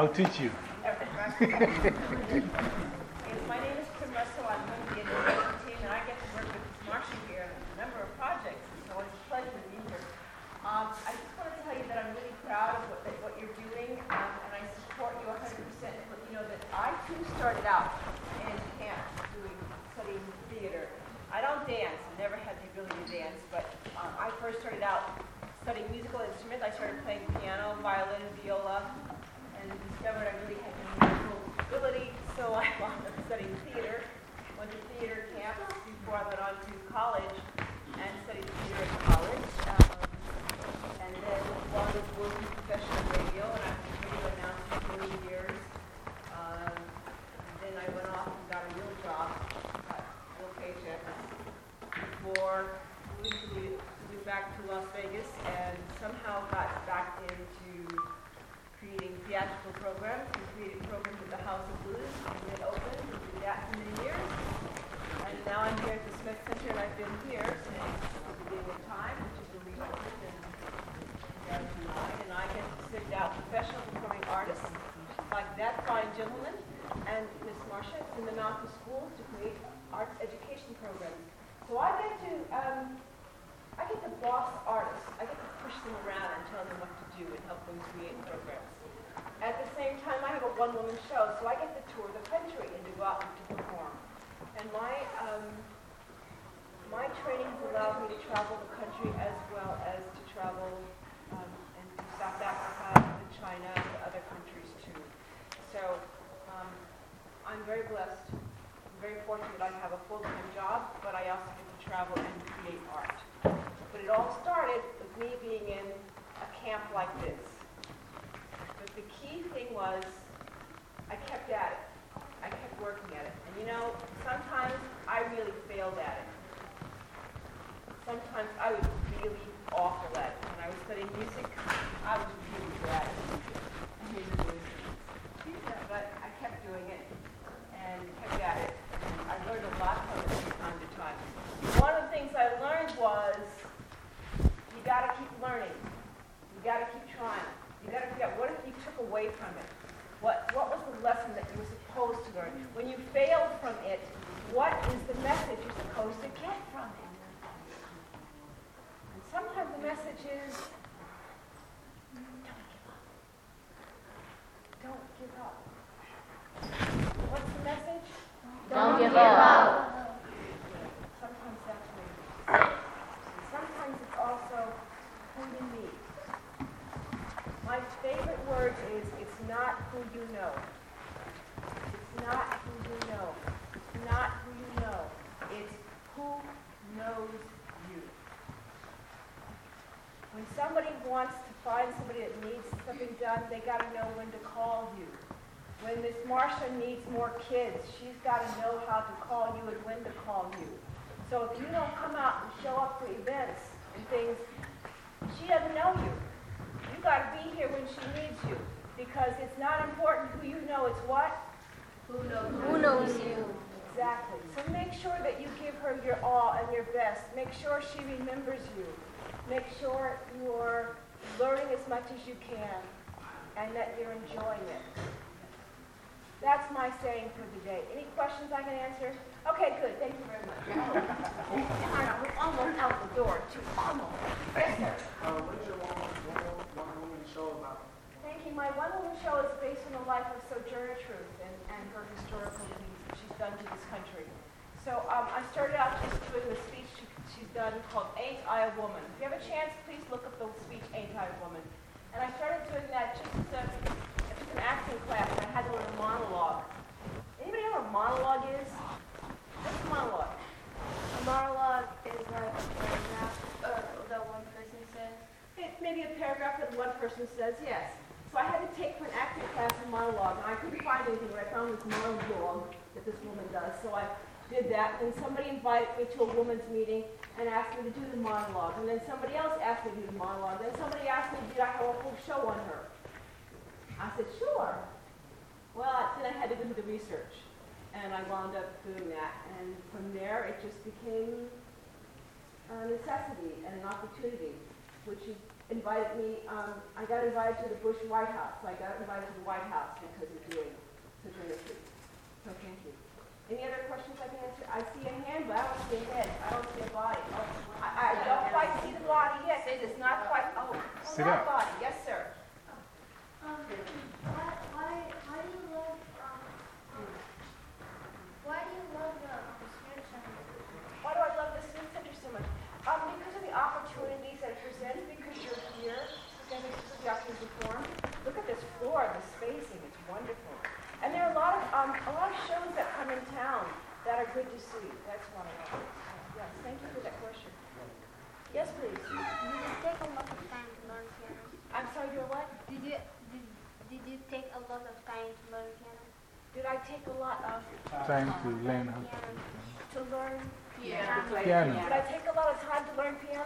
I'll teach you. give up. What's the message? Don't give up. Sometimes that's what it is. Sometimes it's also who you meet. My favorite word is it's not who you know. It's not who you know. It's not who you know. It's who knows you. When somebody wants to find somebody that needs something done, they got to know when to call you. When Miss Marcia needs more kids, she's got to know how to call you and when to call you. So if you don't come out and show up for events and things, she doesn't know you. You got to be here when she needs you because it's not important who you know, it's what? Who knows? Who knows you? Exactly. So make sure that you give her your all and your best. Make sure she remembers you. Make sure you're learning as much as you can and that you're enjoying it. That's my saying for the day. Any questions I can answer? Okay, good. Thank you very much. We're almost out the door, too. Almost. Yes, sir. What is your woman show about? Thank you. My one woman show is based on the life of Sojourner Truth and, and her historical things that she's done to this country. So um, I started out just doing she's done called Ain't I a Woman. If you have a chance, please look up the speech Ain't I a Woman. And I started doing that just as a, an acting class I had to learn a monologue. Anybody know what a monologue is? What's a monologue? A monologue is like a paragraph uh, that one person says. It, maybe a paragraph that one person says, yes. So I had to take an acting class a monologue, and I couldn't find anything, but I found this monologue that this woman does. So I did that, and somebody invited me to a women's meeting and asked me to do the monologue, and then somebody else asked me to do the monologue, then somebody asked me, did I have a whole show on her? I said, sure. Well, then I had to do the research, and I wound up doing that, and from there it just became a necessity and an opportunity, which is invited me, um, I got invited to the Bush White House. so I got invited to the White House because of doing such a retreat. Thank you. Any other questions I can answer? I see a hand, but I don't see a head. I don't see a body. Oh, I, I don't quite see the body yet. It is not quite, oh, oh that body. Yes, sir. Um, um I take a lot of time to learn how to, to learn piano. piano. But I take a lot of time to learn piano.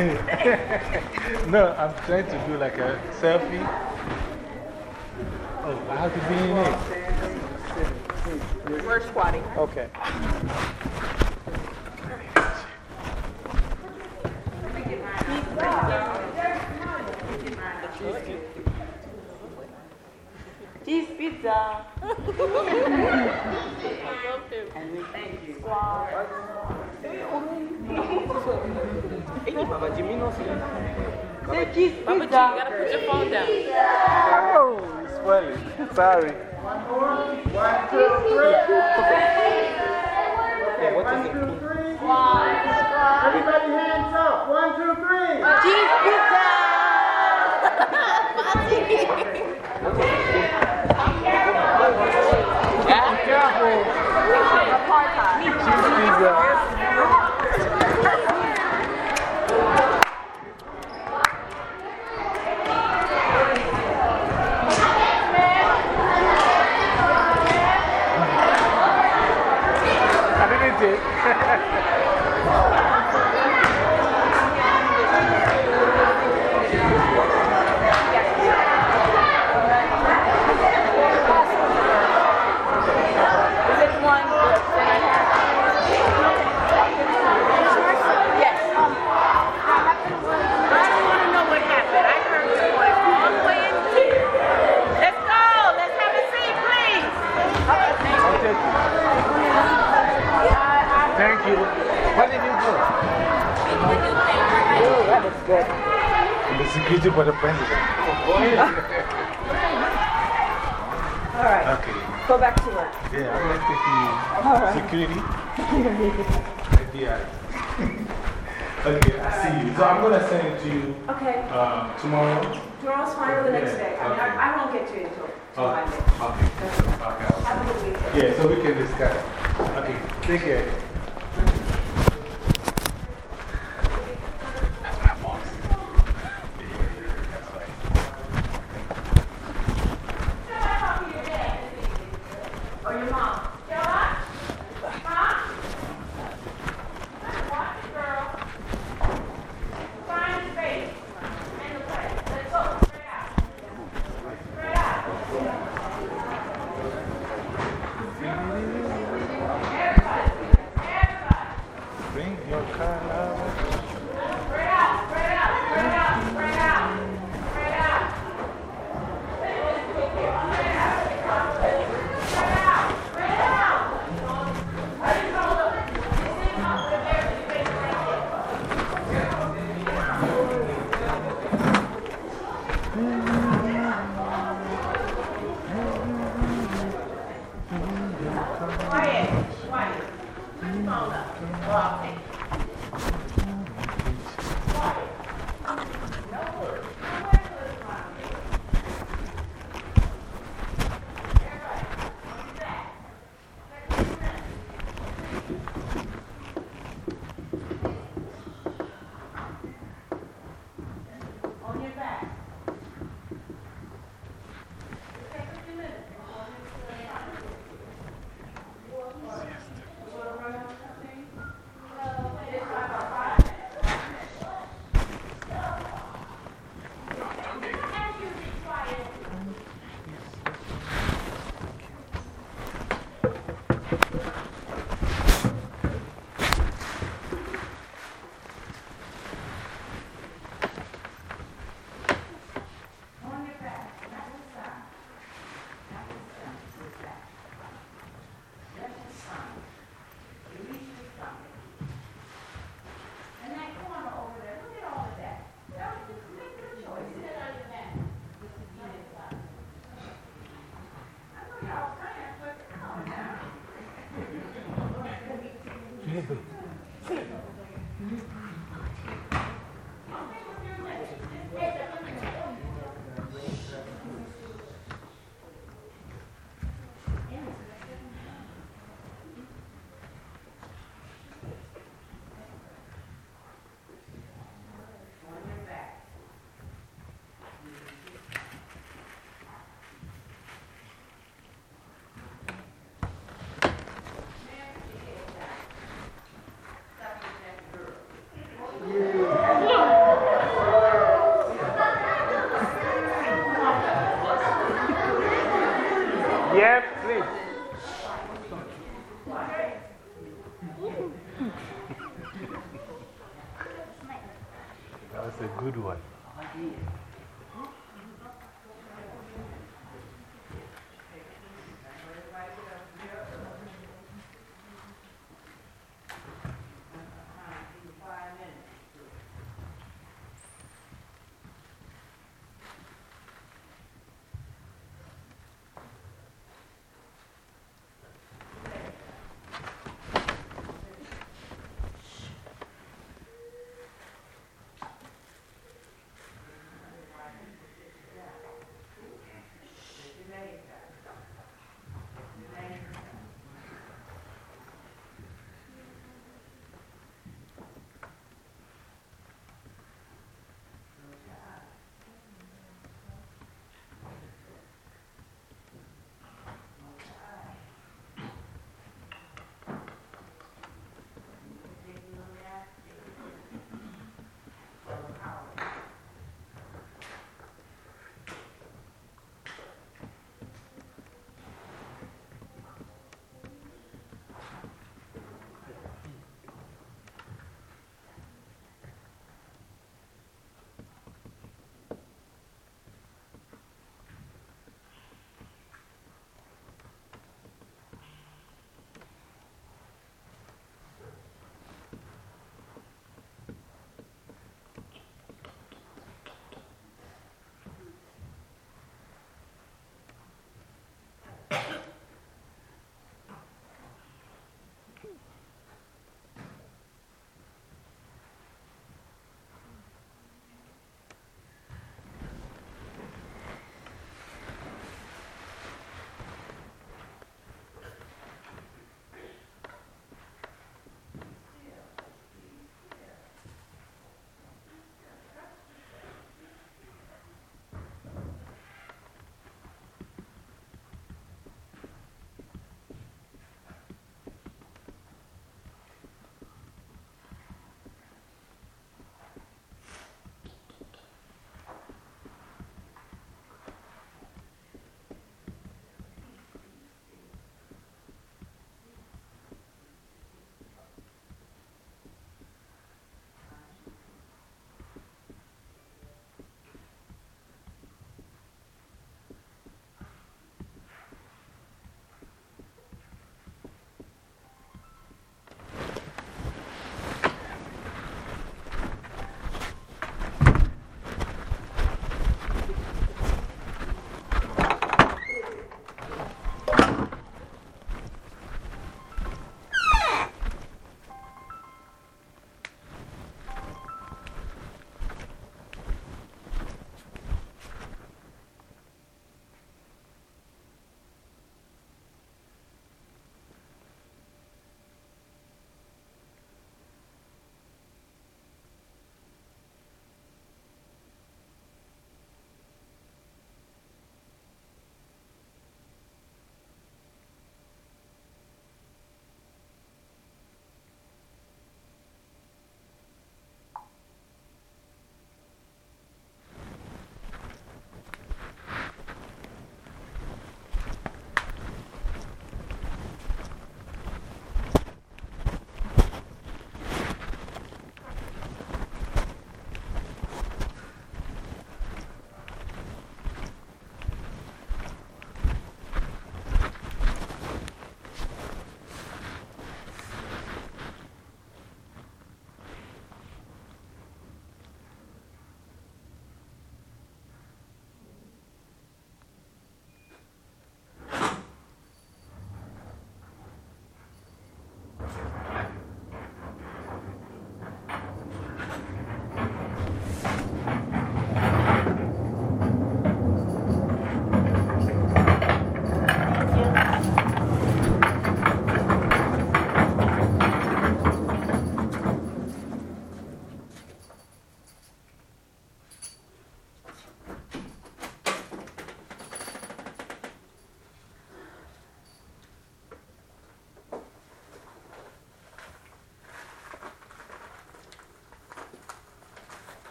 no, I'm trying to do like a selfie. Oh, I have to be in it. We're squatting. Okay. Cheese pizza. Cheese pizza. Baba Jimmy knows you. Baba, Say Jesus. Baba Jimmy, you gotta put your phone down. Oh, it's swelling. Sorry. One, two, one, two, three. Okay, what is it? Everybody hands up. One, two, three. Cheese pizza. Be careful. Cheese pizza. Security for the president. All right, Okay. go back to work. Yeah, I'm going to take you security. FBI. okay, I see you. So I'm going to send it to you Okay, uh, tomorrow. tomorrow's fine or the next day. I mean, I, Okay. I won't get to you until Oh, Monday. okay. Okay. Have a good weekend. Yeah, so we can discuss. Okay, take care. Yes,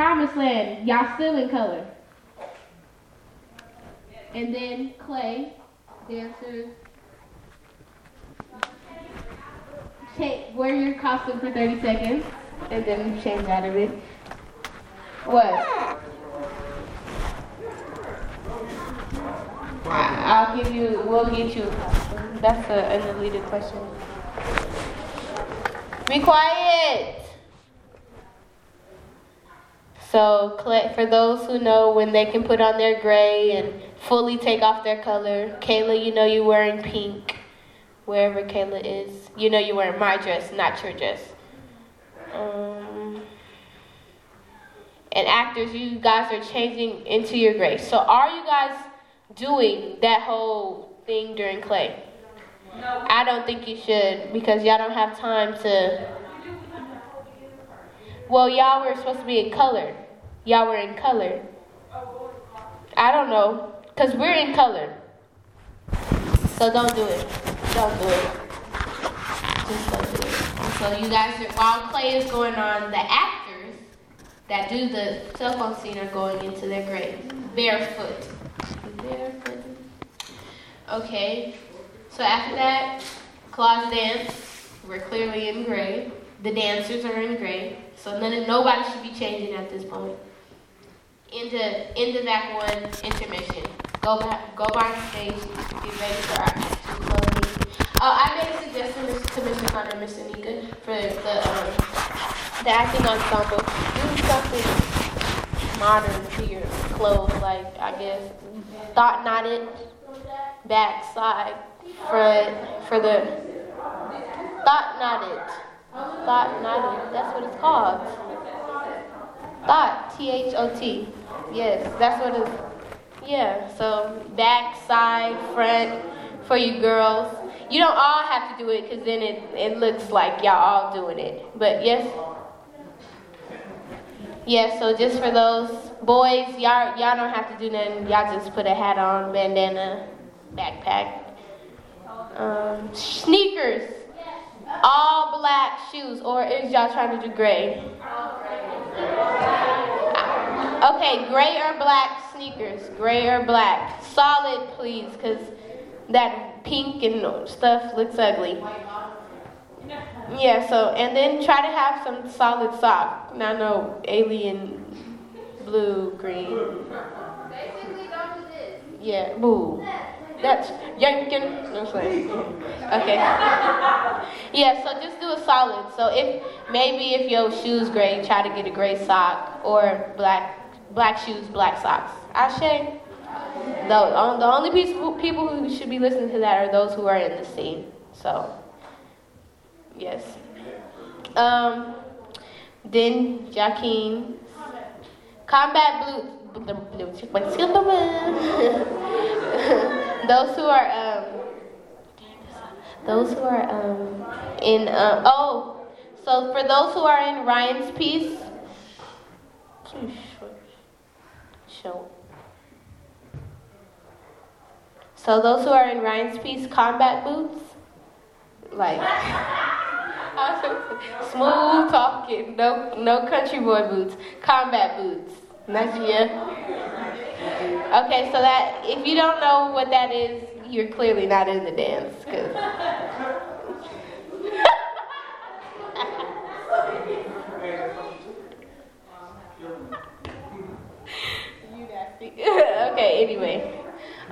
Promised Land, y'all still in color. And then Clay, dancers. Take, wear your costume for 30 seconds, and then change out of it. What? I'll give you, we'll get you. That's a, an deleted question. Be quiet! So, for those who know when they can put on their gray and fully take off their color, Kayla, you know you're wearing pink, wherever Kayla is. You know you're wearing my dress, not your dress. Um, and actors, you guys are changing into your gray. So, are you guys doing that whole thing during clay? No. I don't think you should because y'all don't have time to. Well, y'all were supposed to be in color. Y'all were in color. I don't know because we're in color. So don't do it. Don't do it. Just don't do it. So you guys, are, while clay is going on, the actors that do the cell phone scene are going into their grave barefoot. Barefoot. Okay. So after that, Claus dance. We're clearly in gray. The dancers are in gray. So none nobody should be changing at this point. Into into that one intermission. Go back, go backstage, get ready for our actual clothing. Uh, I made a suggestion to Mr. Hunter and Miss Anika for the um, the acting ensemble. Do something modern to your clothes, like I guess thought knotted, back, side, front, for the thought knotted. Thought knotted. That's what it's called. Thought. T H O T. Yes, that's what it's. Yeah. So back, side, front for you girls. You don't all have to do it because then it it looks like y'all all doing it. But yes. Yeah, so just for those boys, y'all y'all don't have to do nothing. Y'all just put a hat on, bandana, backpack, um, sneakers, all black shoes, or is y'all trying to do gray? Okay, gray or black sneakers, gray or black, solid, please, cause that pink and stuff looks ugly. Yeah, so, and then try to have some solid sock. Not no alien blue, green. Basically, don't do this. Yeah, boo. That's yanking. No, I'm. Okay. Yeah, so just do a solid. So if maybe if your shoes gray, try to get a gray sock or black black shoes, black socks. Ashe. The, the only people who should be listening to that are those who are in the scene. So. Yes. Um, then Joaquin. Combat blue. Those who are um, those who are um, in uh, oh, so for those who are in Ryan's piece. So those who are in Ryan's piece, combat boots, like. Smooth talking, no no country boy boots, combat boots, Najia. Okay, so that if you don't know what that is, you're clearly not in the dance. Cause okay, anyway.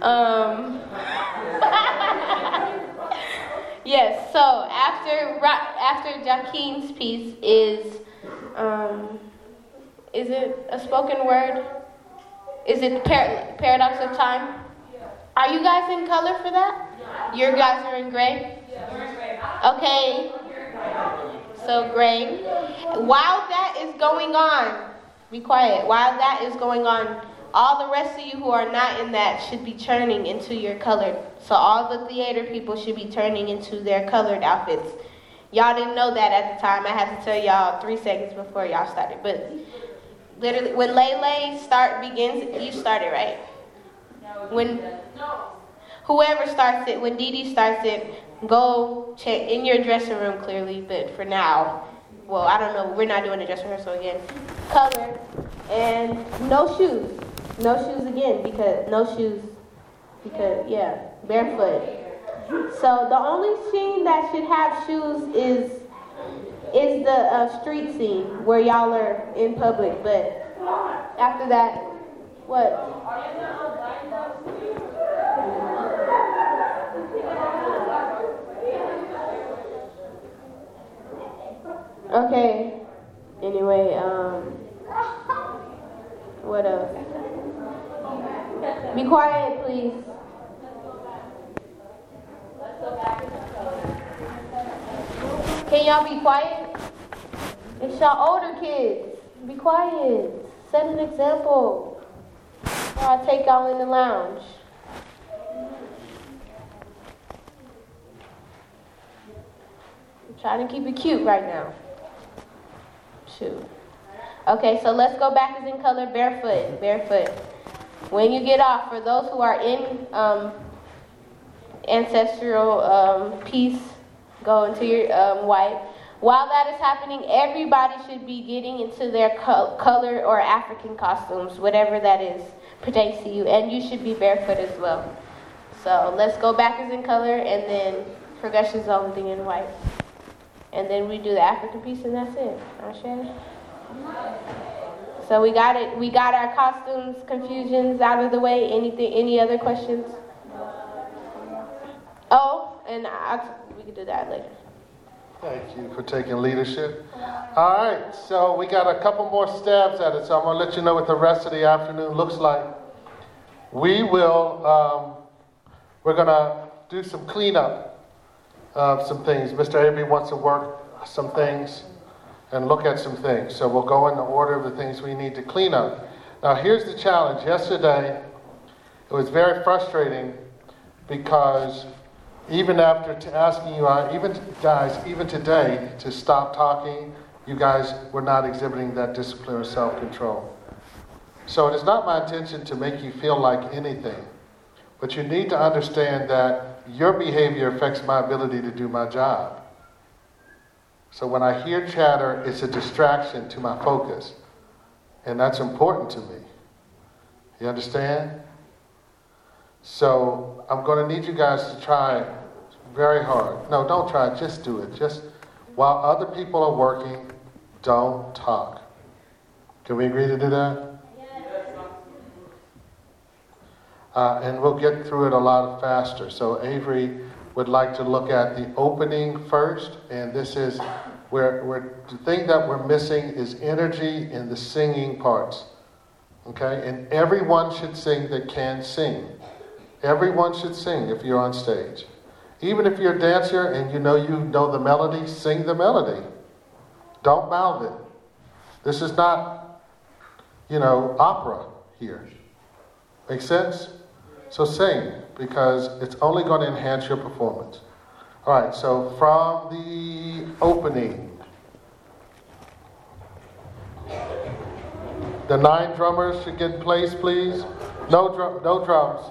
Um, yes, so after after Joaquin's piece is um, is it a spoken word? Is it par- paradox of time? Are you guys in color for that? Your guys are in gray. Okay. So gray. While that is going on, be quiet. While that is going on, all the rest of you who are not in that should be turning into your colored. So all the theater people should be turning into their colored outfits. Y'all didn't know that at the time. I had to tell y'all three seconds before y'all started. But literally, when Lele start begins, you started right. When whoever starts it, when Dee starts it, go check in your dressing room clearly. But for now, well, I don't know. We're not doing a dress rehearsal again. Color and no shoes. No shoes again because no shoes because yeah, barefoot. So the only scene that should have shoes is is the uh, street scene where y'all are in public. But after that, what? Okay. Anyway, um, what else? Be quiet, please. Can y'all be quiet? It's y'all older kids. Be quiet. Set an example. Or I'll take y'all in the lounge. I'm trying to keep it cute right now. Shoot. Okay, so let's go back as in color barefoot. Barefoot. When you get off, for those who are in um, ancestral um, peace, go into your um, white. While that is happening, everybody should be getting into their co- color or African costumes, whatever that is pertains to you, and you should be barefoot as well. So let's go back as in color, and then progression's only thing in white, and then we do the African piece, and that's it. Ashe? So we got it. We got our costumes confusions out of the way. Anything? Any other questions? Oh, and I, can do that later. Thank you for taking leadership. All right, so we got a couple more stabs at it, so I'm going to let you know what the rest of the afternoon looks like. We will, um, we're going to do some cleanup of some things. Mr. Avery wants to work some things and look at some things. So we'll go in the order of the things we need to clean up. Now, here's the challenge. Yesterday, it was very frustrating because even after asking you, uh, even guys, even today, to stop talking, you guys were not exhibiting that discipline or self control. So it is not my intention to make you feel like anything, but you need to understand that your behavior affects my ability to do my job. So when I hear chatter, it's a distraction to my focus, and that's important to me. You understand? So I'm going to need you guys to try very hard. No, don't try, just do it. Just while other people are working, don't talk. Can we agree to do that? Uh, and we'll get through it a lot faster. So Avery would like to look at the opening first, and this is where, where the thing that we're missing is energy in the singing parts. Okay? And everyone should sing that can sing. Everyone should sing if you're on stage. Even if you're a dancer and you know you know the melody, sing the melody. Don't mouth it. This is not, you know, opera here. Make sense? So sing because it's only going to enhance your performance. All right, so from the opening, the nine drummers should get placed, please. No, drum, no drums.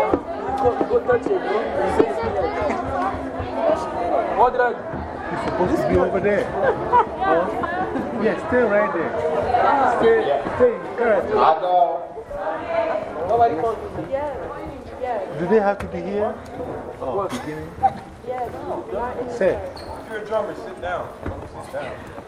go go touch it bro you say speech what did I do You're supposed to be over there. Huh? Yeah, stay right there. Stay, stay in character. nobody called me Do they have to be here? Oh, beginning? Yeah. Say. If you're a drummer, sit down. Sit down.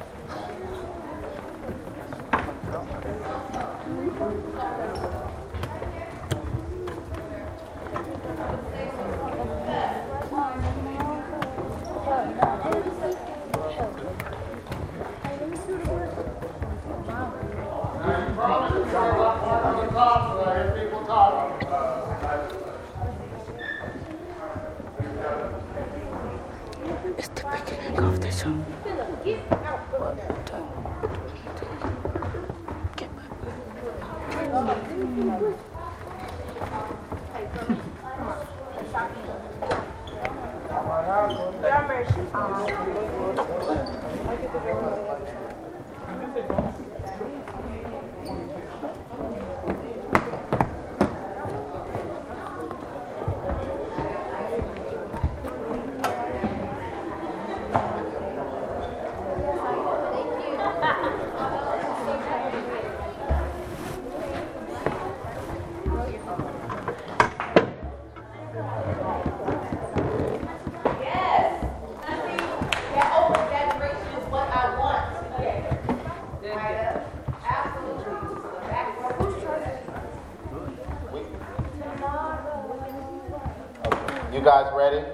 You guys ready?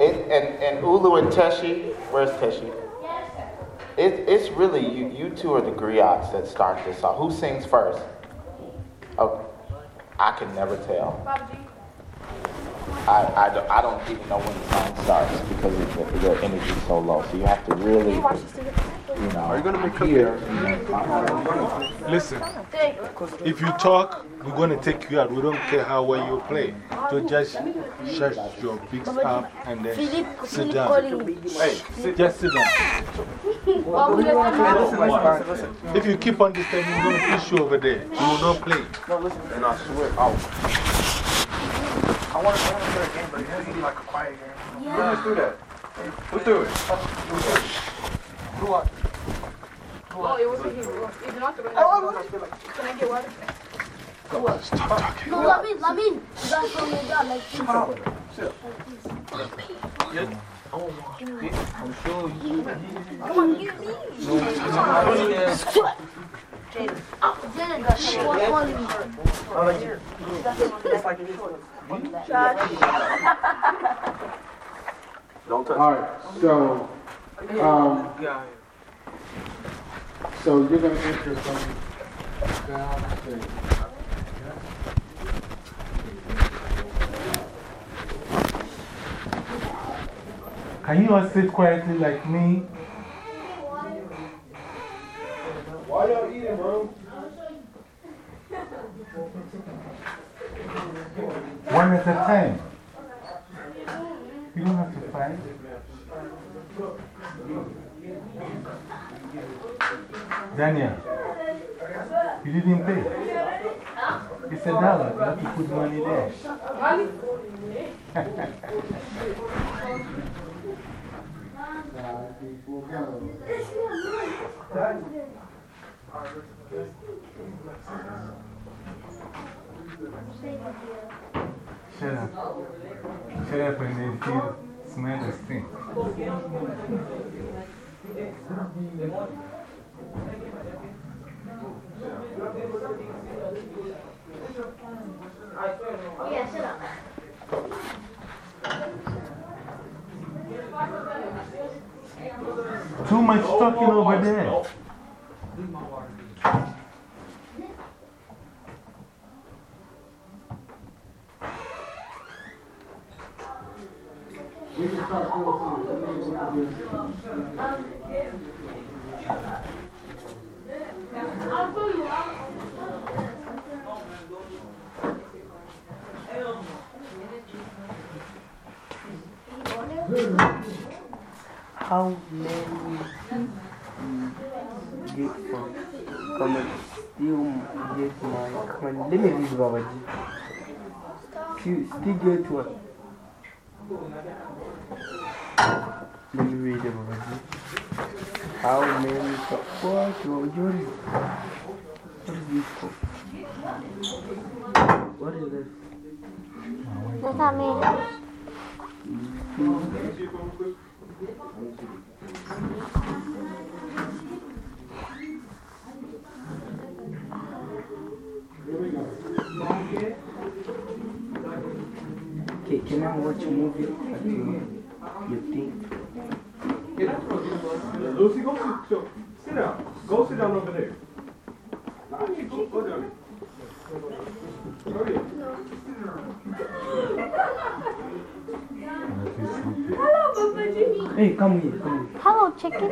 It, and, and Ulu and Teshi, where's Teshi? It, it's really, you, you two are the griots that start this off. Who sings first? Oh, I can never tell. I, I, don't, I don't even know when the song starts because of the, the energy's so low. So you have to really, you know, are you going to make be here? Listen, if you talk, we're going to take you out. We don't care how well you play. So just shut your big up and then sit down. Hey, sit, just sit down. If you keep on this time, we're going to push you over there. You will not play. No, listen. And I swear, oh. I want to play a game, but it has to be like a quiet game. Yeah. Let's do that. Let's do it. Let's do it. Who what? Oh, it wasn't him. It's not the Can I get water? Stop talking. No, let me, let me. That's what we got. Like, Come on. Sit. I'm sure you come on, give me. Janet, that's one, one. Don't touch All right, so, um, so you're going to enter from downstage. Can you all sit quietly like me? Why y'all eating, bro? One at a time. You don't have to fight. Daniel, you didn't pay. It's a dollar. You have to put money there. Shut up. Shut up and then feel, smell the stink. Yeah, sit up. Too much no talking over there. We can start doing. How many get from? Come on, still get my. Come on, let me read Babaji. Still, get what? Let me read it, Babaji. How many? What? What is What is this for? What is this? What's that mean? Mm-hmm. Okay, can I watch a movie at your, your thing? Lucy, go sit, sit down. Go sit down over there. Go, go down. Go ahead. Hey, come here, come here. Hello, chicken.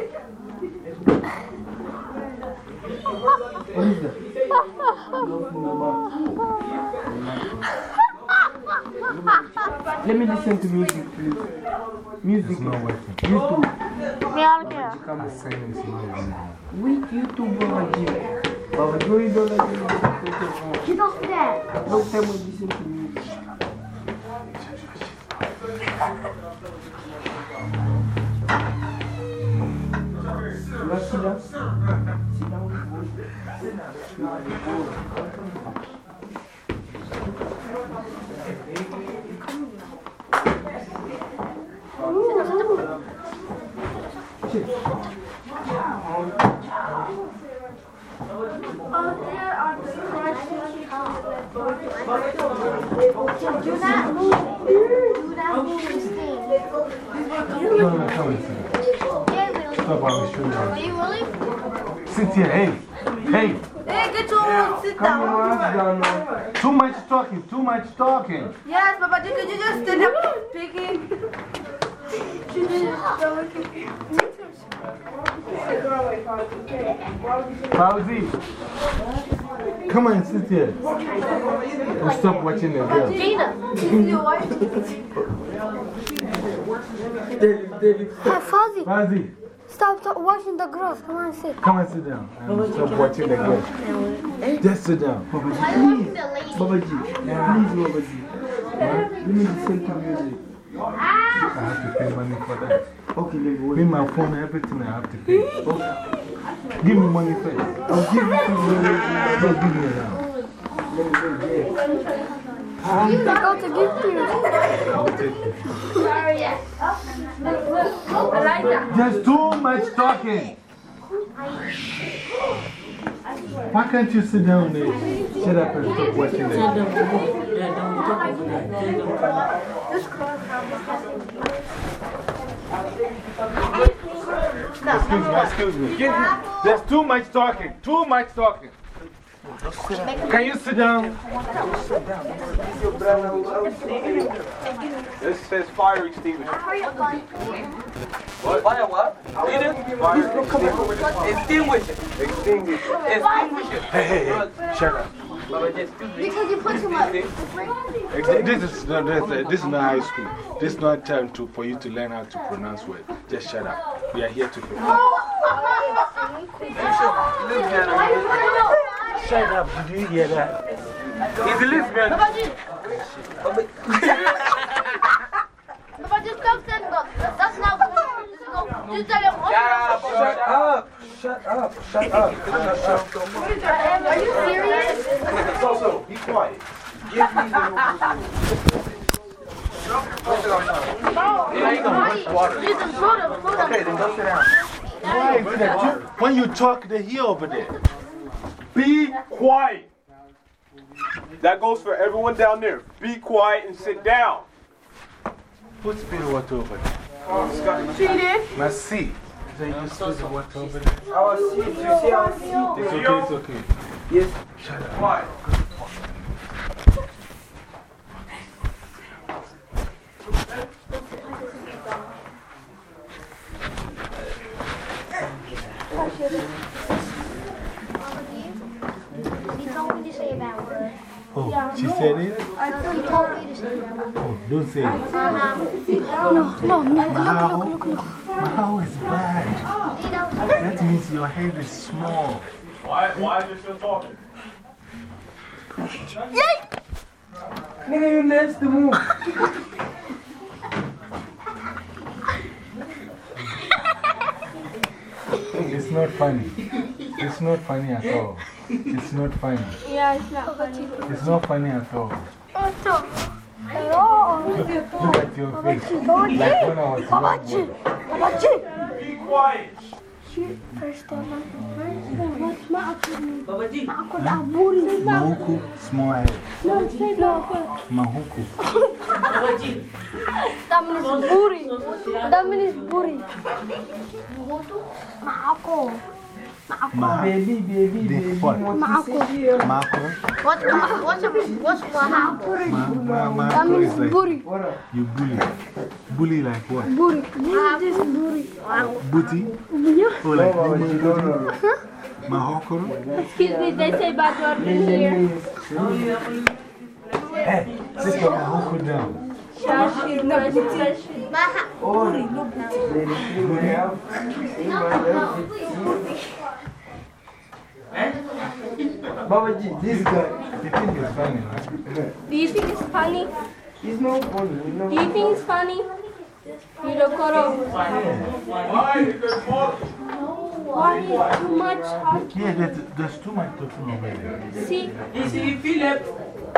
What is that? Let me listen to music, please. Music. It's not working. YouTube. Me out of here. Come on. With YouTube, Babaji. Babaji, you don't like me. Get off there. Don't tell me listen to music. You want to sit down? Sit down. Do not move. Do not move this thing. Sit. Stop, you. Are you? Sit here, hey. Hey. Hey, get your sit Come down. down. Too much talking, too much talking. Yes, Papa, could you just stand up speaking? Fauzi, come and sit here. And stop watching the girl. Hey, Fuzzy, Fauzi, stop, stop watching the girls. Come on, sit. come and sit down. And stop watching the girl. Just sit down. Babaji, please. Babaji, please, Babaji. Let me listen to music. Ah. I have to pay money for that. Okay, let me With my phone, everything I have to pay. Give me money first. I'll give you some music. Don't give me now. Let me go there. You got to give you. I'll take it. Sorry. I like that. There's too much talking. Why can't you sit down there? Shut up and stop watching the Excuse me, excuse me. There's too much talking, too much talking. Can you sit down? This says fire extinguisher. What? Fire what? Read it. Fire extinguisher. Extinguish it. Extinguisher. Extinguish it. Hey, hey, hey, shut up. Baba, just excuse me. Because you put too much. This is, not, this, uh, this is not high school. This is not time to, for you to learn how to pronounce words. Just shut up. We are here to prepare. Shut up. Did you hear that? He's a lesbian. Papa, just stop saying that. That's not good. Just tell him. Yeah, shut up. Shut up. Shut up. Are you serious? So, so, be quiet. Give me the Use some soda, soda. Okay, then go sit down. Why is? You- When you talk, they hear over there. Be quiet. That goes for everyone down there. Be quiet and sit down. Put spirit water over there. She did. Now see. Then you spirit water over there. Our seat, you see our seat? It's okay, it's okay. Yes. Shut up. Quiet. He told me to say a bad word. Oh, she said it? He told me to say a. Oh, don't say it. No, no, no, look, look, look, look. How is bad? That means your head is small. Why, why are you still talking? Nigga, you next to move. It's not funny. It's not funny at all. It's not funny. Yeah, it's not funny. It's not funny at all. Hello. Look, look at your face. Like when I was young. boy. Be quiet. First of all, what's my Aburi. Mahuku, small head. No, say no. Mahuku. That means buri. That means buri. Maako. Ma Baby, baby, the baby. what? Maako. Mako? What's what's what's Maako? Ma, ma, That Mako means is like buri. you bully. Bully like what? Buri. This is buri. Booty? Yeah. Oh, like No, women no, booty? no, no. Mahokoro? Excuse me, they say bad word in here. Hey, sit your Mahoko down. Shashi, no, Oh, baby, you have in my Baba G, this guy. You think it's funny, right? Do you think it's funny? He's not funny. You know? Do you think it's funny? You don't go Why is? Why is too much talking? Yeah, there's, there's too much talking over there. See? Ici, Philippe.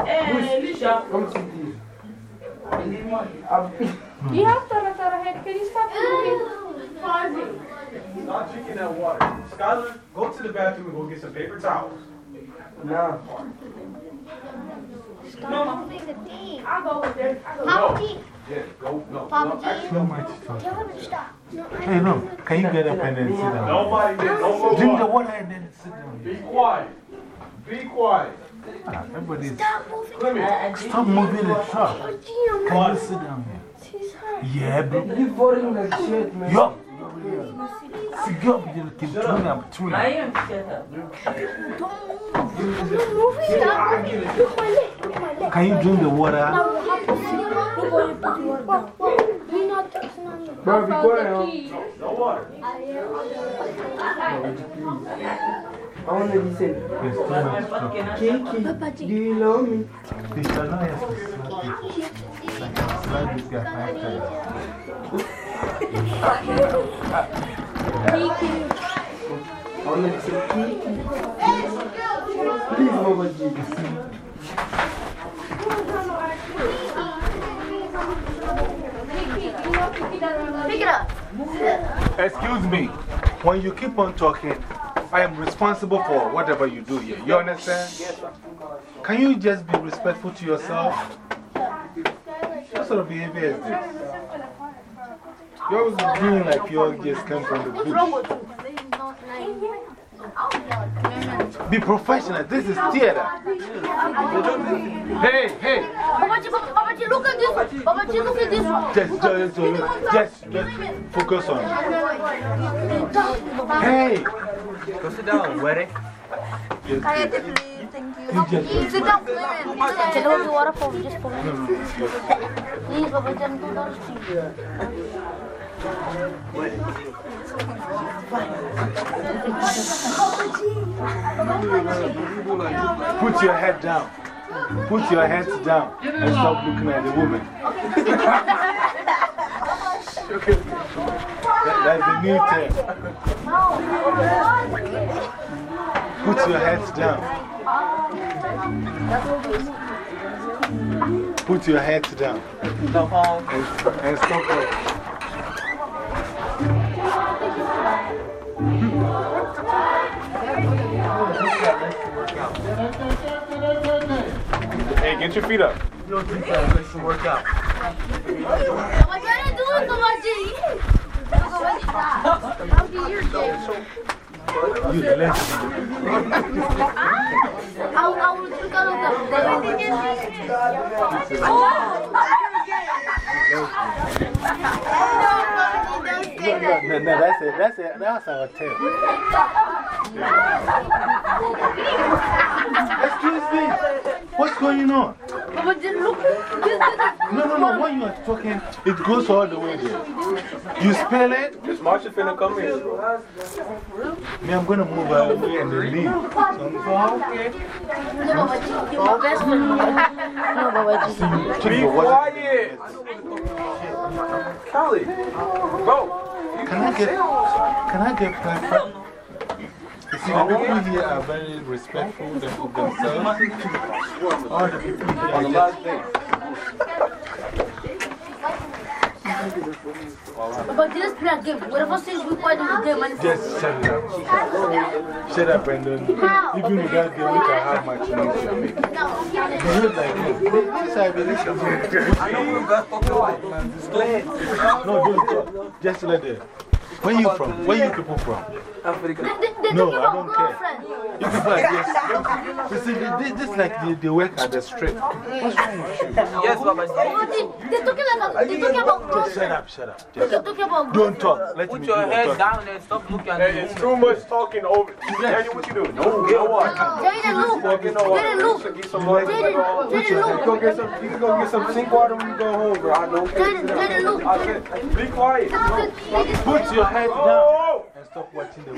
Eh, Lisha. Come sit here. You have Tara Tara head. Can you stop moving? Stop drinking that water. Skylar, go to the bathroom and go get some paper towels. Nah. Stop moving the thing. I'll go over there. Papa G. Yeah, go. No. Papa no, actually, Too much. Tell him to stop. Hey, no, can you get up and then sit down? Nobody did. No more Drink the water. water and then sit down. Be quiet. Be quiet. Ah, everybody's. Stop moving. Come here. Stop moving the truck. Papa G, I'm Can you sit down here? She's hurt. Yeah, bro. You falling like shit, man. Yo! Yo, you move. I'm not moving. Stop. Look. Can you drink the water? Not. Bro, be quiet? No water. I want to listen. Kiki, do you love me? It's annoying to slap you. Like I slapped this guy five times. Excuse me. When you keep on talking, I am responsible for whatever you do here. You understand? Can you just be respectful to yourself? What sort of behavior is this? You're always doing like you all just came from the bush. Be professional. This is theater. Hey, hey. Babaji, Babaji, look at this one. Babaji, look at this one. Just, just, just, just focus on it. Hey. Go sit down, wedding. Just, Thank you. you just, Sit down, women. Can hold the water for me, just for me. Please, Babaji, I'm too thirsty. Put your head down. Put your hands down and stop looking at the woman. That- That's the new term. Put your heads down. Put your heads down. And, and stop get your feet up. You don't think that makes you work out. Babaji, I didn't do it, Babaji. Babaji, stop. How do you do You the left. I, I will look out of the. Oh! No, no, that's it. That's it. That's our tail. Excuse me. What's going on? Papa, just look. Just, just, No, no, no. When you are talking, it goes all the way there. You spell it. This Martian finna come in. Me, I'm going to move out of the and leave. So I'm so, okay. Your best friend. No, Papa, just. Be quiet. Kelly, bro. Can I get, can I get pepper? You see, the people here are very respectful of themselves. All the people here On the are last day. Papa, just play a game. Whatever says we play the game, and Just shut it up. Shut up and then, even without them, look at how much noise you're making. Behave like this. This I believe No, don't talk. Just let them. Where you from? Where you people from? They, they, they No, talking I don't care. You people are just. You see, they, this like they, they work at the street. What's wrong with you? Yes, Baba. Papa, they, they talking like, they're talking about Just shut up, shut up. They Just talking about don't talk. Let Put me your head talking. down and stop looking at Hey, the it's too much talking over. Daniel, what you doing? No, you know what? Jaden, look. Fucking know what? Jaden, look. Get some water. Jaden, Put Jaden, your- look. You go get some, you can go get some sink water when you go home, bro. I don't care. Jaden, Jaden, look. I said, be quiet. Put your head down Oh! and stop watching the woman.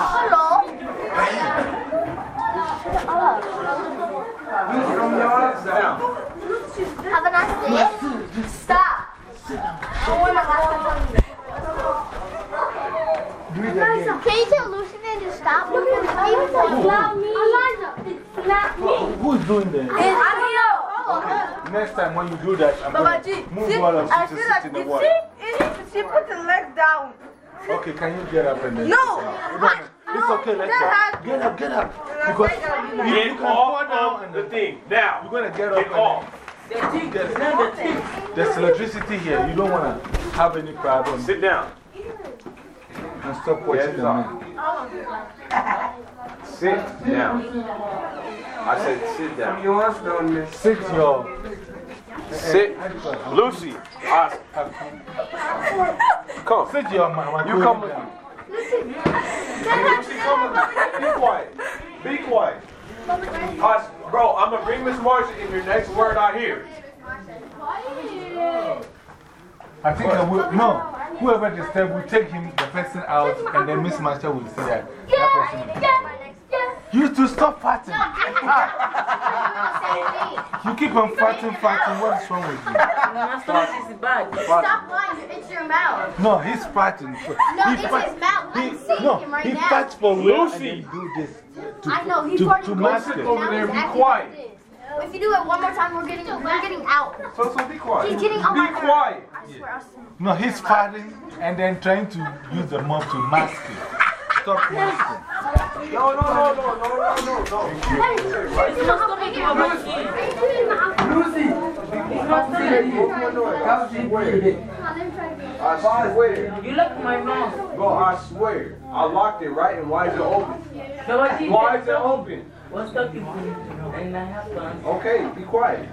Hello. Have a nice day. Stop. Do it again. Can you tell Lucian to stop looking at me? It's not me. Eliza, it's not me. Who's doing that? I'm here. Next time when you do that, I'm going to move all of I you to sit in the water. see, she put the leg down. Okay, can you get up and then? No. sit down? No, no, It's okay, let's go. Get up, get up. Because you, you Get can fall down off and the thing. Now. you're going to get up. Get and off. There's, there's electricity here. You don't want to have any problem. Sit down. And stop watching the man. Sit down. I said sit down. You want to Sit your. Sit. Lucy. I, come. Sit your mama. You come with me. Lucy, come with me. Be quiet. Be quiet. Us, bro, I'm going to bring Miss Marcia in your next word I hear. I think I will. No. Whoever disturbed will take him, the person out, and then Miss Master will see that. that person will You two stop fighting. You keep on fighting, fighting. What is wrong with you? My stomach is bad. Stop lying. It's your mouth. No, he's fighting. No, he it's fight- his mouth. He, I'm seeing no, him right he now. fights for real Lucy. then do this. To, I know. He to, farted to goes mask it. over there, be quiet. like. If you do it one more time, we're getting, we're getting out. So, so be quiet. He's getting on Be my quiet. I swear, I'll No, he's fighting and then trying to use the mop to mask it. Stop masking. No, no, no, no, no, no, no, no. I swear. You look my mouth. Bro, I swear. I locked it right and why is it open? Why is it open? What's talking to me? And I have to answer. Okay, be quiet.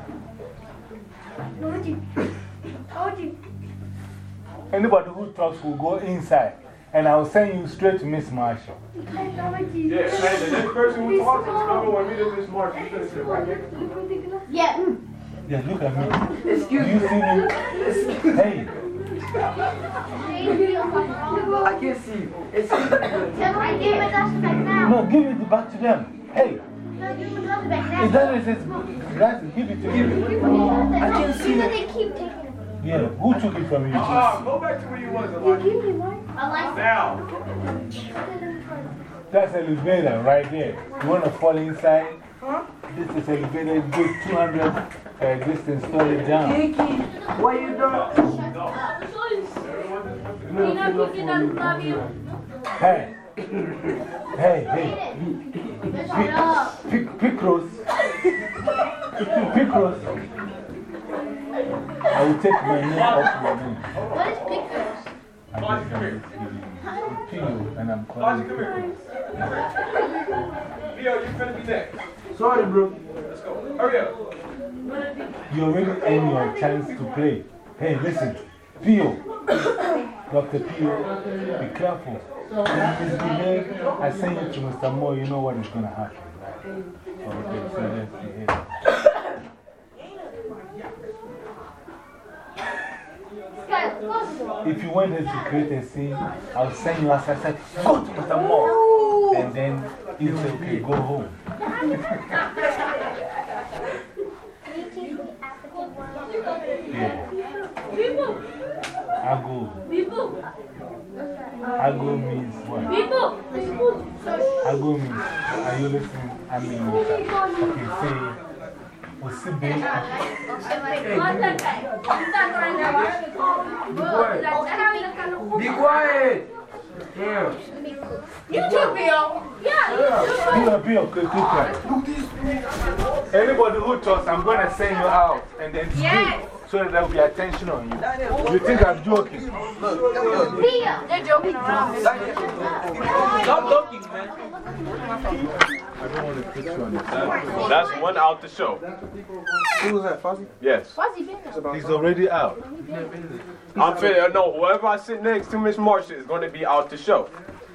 Anybody who talks will go inside. And I'll send you straight to Miss Marshall. Yeah, hey, the next person who talks is coming with me to Miss Marshall. You're gonna sit right next to me. Yeah. Yeah, look at me. Excuse Do you see me? Hey. I can't see you. Excuse me. Everybody give it us back. No, give it back to them. Hey. No, give it us back now. Is that it? It's glasses. Give it to me. I can't see it. They keep taking it. Yeah, who took it from you? Ah, go back to where you was, Elijah. I like Now. That's elevator right there. You want to fall inside? Huh? This is elevator. It goes 200 uh, distance story down. Kiki, what you doing? Hey. Hey, hey. Pick, pick, pick Rose. Picross. I will take my name off your name. What is pictures? I'm just going to give you Pio, and I'm calling you Picross. Leo, you're gonna be next. Sorry, bro. Let's go. Hurry up. You already earned your chance to play. Hey, listen, Pio, Dr. Pio, be careful. If you misbehave, I send you to Mr. Moore, you know what is going to happen, right? Okay, so let's behave. If you wanted to create a scene, I'll send you as I said, go to Mr. Moore. And then you say, okay, go home. Yeah. Ago. Ago means what? Ago means, are you listening? I mean, okay, say, Osibe. Be quiet. Yeah. You too, Bill. Yeah, You are being okay, too quiet. Anybody who talks, I'm going to send you out and then speak so that there will be attention on you. You think I'm joking? you. They're joking around. Stop talking, man. I don't want to put you on the spot. That's one out the show. Who was that, Fuzzy? Yes. He's already out. I'm finna, no, whoever I sit next to, Miss Marcia, is going to be out the show.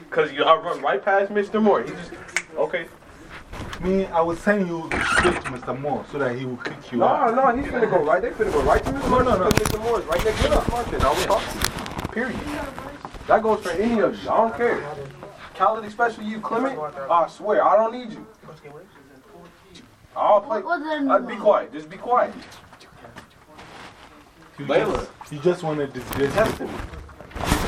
Because I run right past Mr. Moore. He just, okay. Me, I will send you straight to Mr. Moore so that he will kick you No, out. no, no, he's going to go right. They finna go right to Mr. Marshall. no, no. no. Mr. Moore's right next to Mr. Marshall. and I will talk to you. Period. That goes for any of you. I don't care. Khaled, especially you, Clement. I swear, I don't need you. I'll play. Uh, be quiet. Just be quiet. You Layla. just, you just want to disgrace people.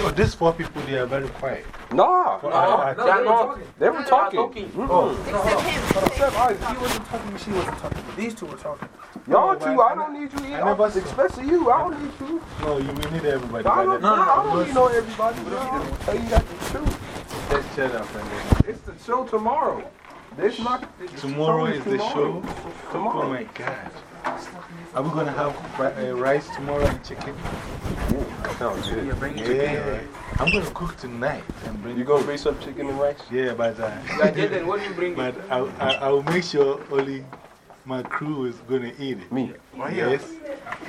Oh, these four people, they are very quiet. Nah. Well, I- I- no, they were talking. They were talking. Mm-hmm. Oh. Except I, He wasn't talking, she wasn't talking. These two were talking. y'all two, I don't need you I either. never Especially you, I don't need you. No, you may need everybody. I don't, then- I don't need no everybody. I'll tell you that the truth. Just shut up and then. It's the show tomorrow. This not. Tomorrow is the show. Tomorrow. Oh my God. Are we going to have ri- uh, rice tomorrow and chicken? Sounds good. Yeah. I'm going to cook tonight and bring You gonna bring some chicken and rice? Yeah, but, uh, Yeah, Jaden, what do you bring? but I, I, I will make sure only my crew is going to eat it. Me. Yes.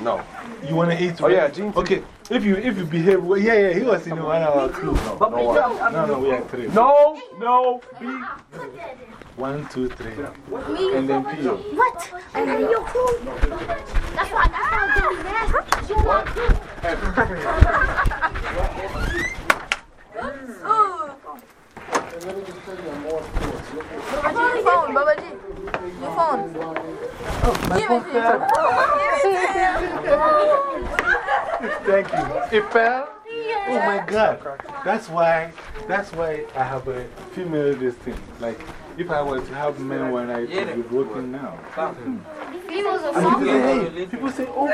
No. You want to eat? Oh, yeah, right? Gene. Okay. If you, if you behave, well, yeah, yeah, he was in one of our crew. No, No, no, no, we are three. no, no. Be. One, two, three. And then Pio. What? And then you're cool. That's why, that's why I'm doing that. You're not cool. let me just tell you more sports. Babaji, your phone, oh, Babaji. Your phone. Give it to him. Thank you. It fell? Oh my God. That's why, that's why I have a female this thing. Like, if I were to have men when I would be voting now. He was a And people say, hey, people say, oh,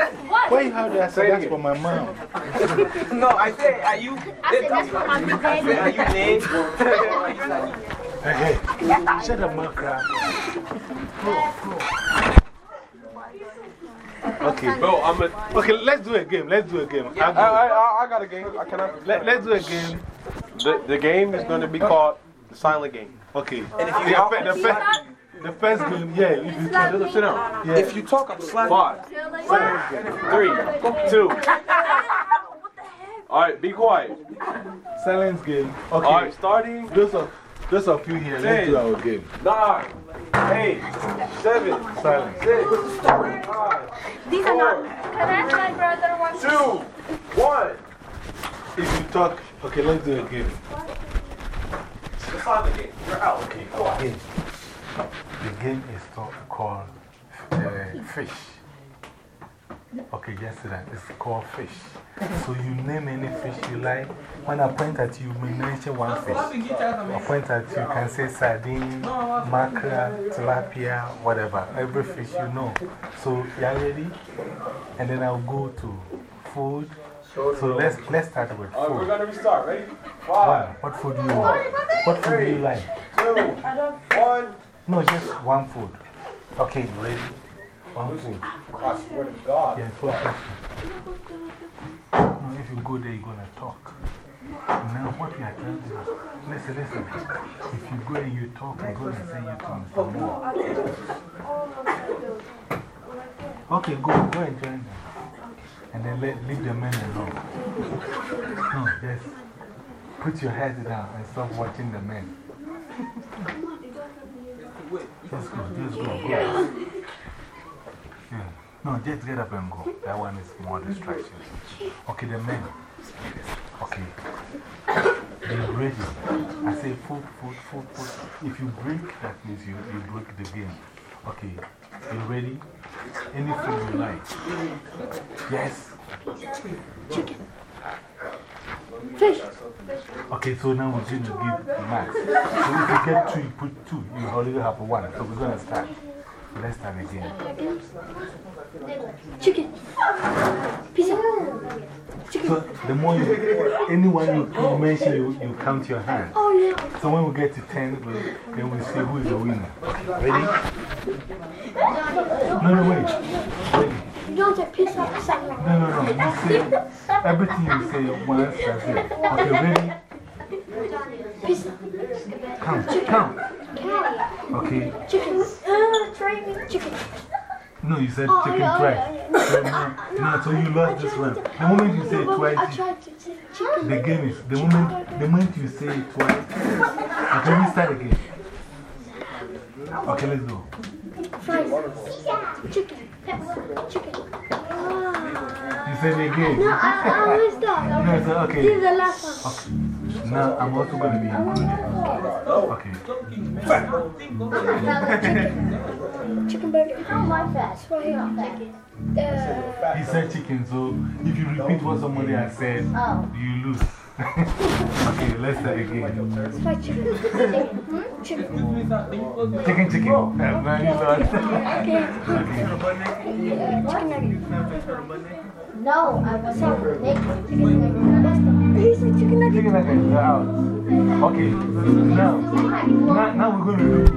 why you have that? I said, that's for my mom. No, I say, are you. I said, that's for my big I say, are you late? Hey, hey, shut up, my crap. Okay. Bro, I'm a. Okay, let's do a game. Let's do a game. I, I'll. I, I, I got a game. I cannot. Let, let's do a game. The, the game is going to be called the silent game. Okay. And if The, you fir- the, first, the first game, yeah, if you talk, Sit down. yeah. If you talk, I'm slapping. Five, three, two. All right, be quiet. silence game. Okay. All right, starting Those a, those of you here, let's do our game. nine, eight, seven, Silence. six, five, These are not. Can I ask my brother one? two, one. If you talk, okay, let's do a game. The silent game. You're out. Okay, go. The game is called, uh, Fish. Okay, yes, that. It's called Fish. So you name any fish you like. When I point at you, you may mention one fish. I point at you, you can say sardine, mackerel, tilapia, whatever. Every fish you know. So, you are ready? And then I'll go to food. So let's, let's start with All right, we're going to restart. Ready? One, what food do you want? What food do you like? two, one. No, just one food. Okay, you ready? Okay. I swear to God. Yeah, focus. No, if you go there, you're going to talk. Now, what we are trying to do, listen, listen. If you go and you talk, I'm going to send you to some more. Okay, go, go and join them. And then let, leave the men alone. No, just put your head down and stop watching the men. Just go, just go, go. Yeah. No, just get up and go. That one is more distraction. Okay, the men. Okay. Be ready. I say food, food, food, food. If you break, that means you, you break the game. Okay. You ready? Any food you like. Yes. Chicken. Fish. Okay, so now we're going to give max. So if you get two, you put two. You already have one. So we're going to start. Let's start again. Chicken. Pizza. So the more you, anyone you, you mention, you, you count your hand. Oh, yeah. So when we get to 10, we, then we see who is the winner. Ready? No, no, wait. You don't say pizza. Second. No, no, no. You say everything you say once, that's it. Okay, ready? Pizza. Count, count. Okay. Chicken. Uh, try me. Chicken. No, you said Oh, chicken yeah, twice. yeah, yeah. So, no, no, so you lost this one. The moment you say it I twice, tried to the game is. The moment, the moment you say it twice. Okay, we start again. Okay, let's go. Fries. Chicken. Chicken. You said it again. No, I, I messed up. No, it's okay. This is the last one. Okay. Now I'm also going to be included. Okay. Chicken burger. How much that? It's right here. Uh, He said chicken, so if you repeat what somebody has said, you lose. Okay, let's start again. fried chicken. Hmm? Chicken. Chicken, chicken. Now. Okay. okay. Uh, chicken nugget. No, I was naked. Chicken nugget. He said chicken nugget. Chicken nugget, you're out. Okay, now, now, now we're going to do,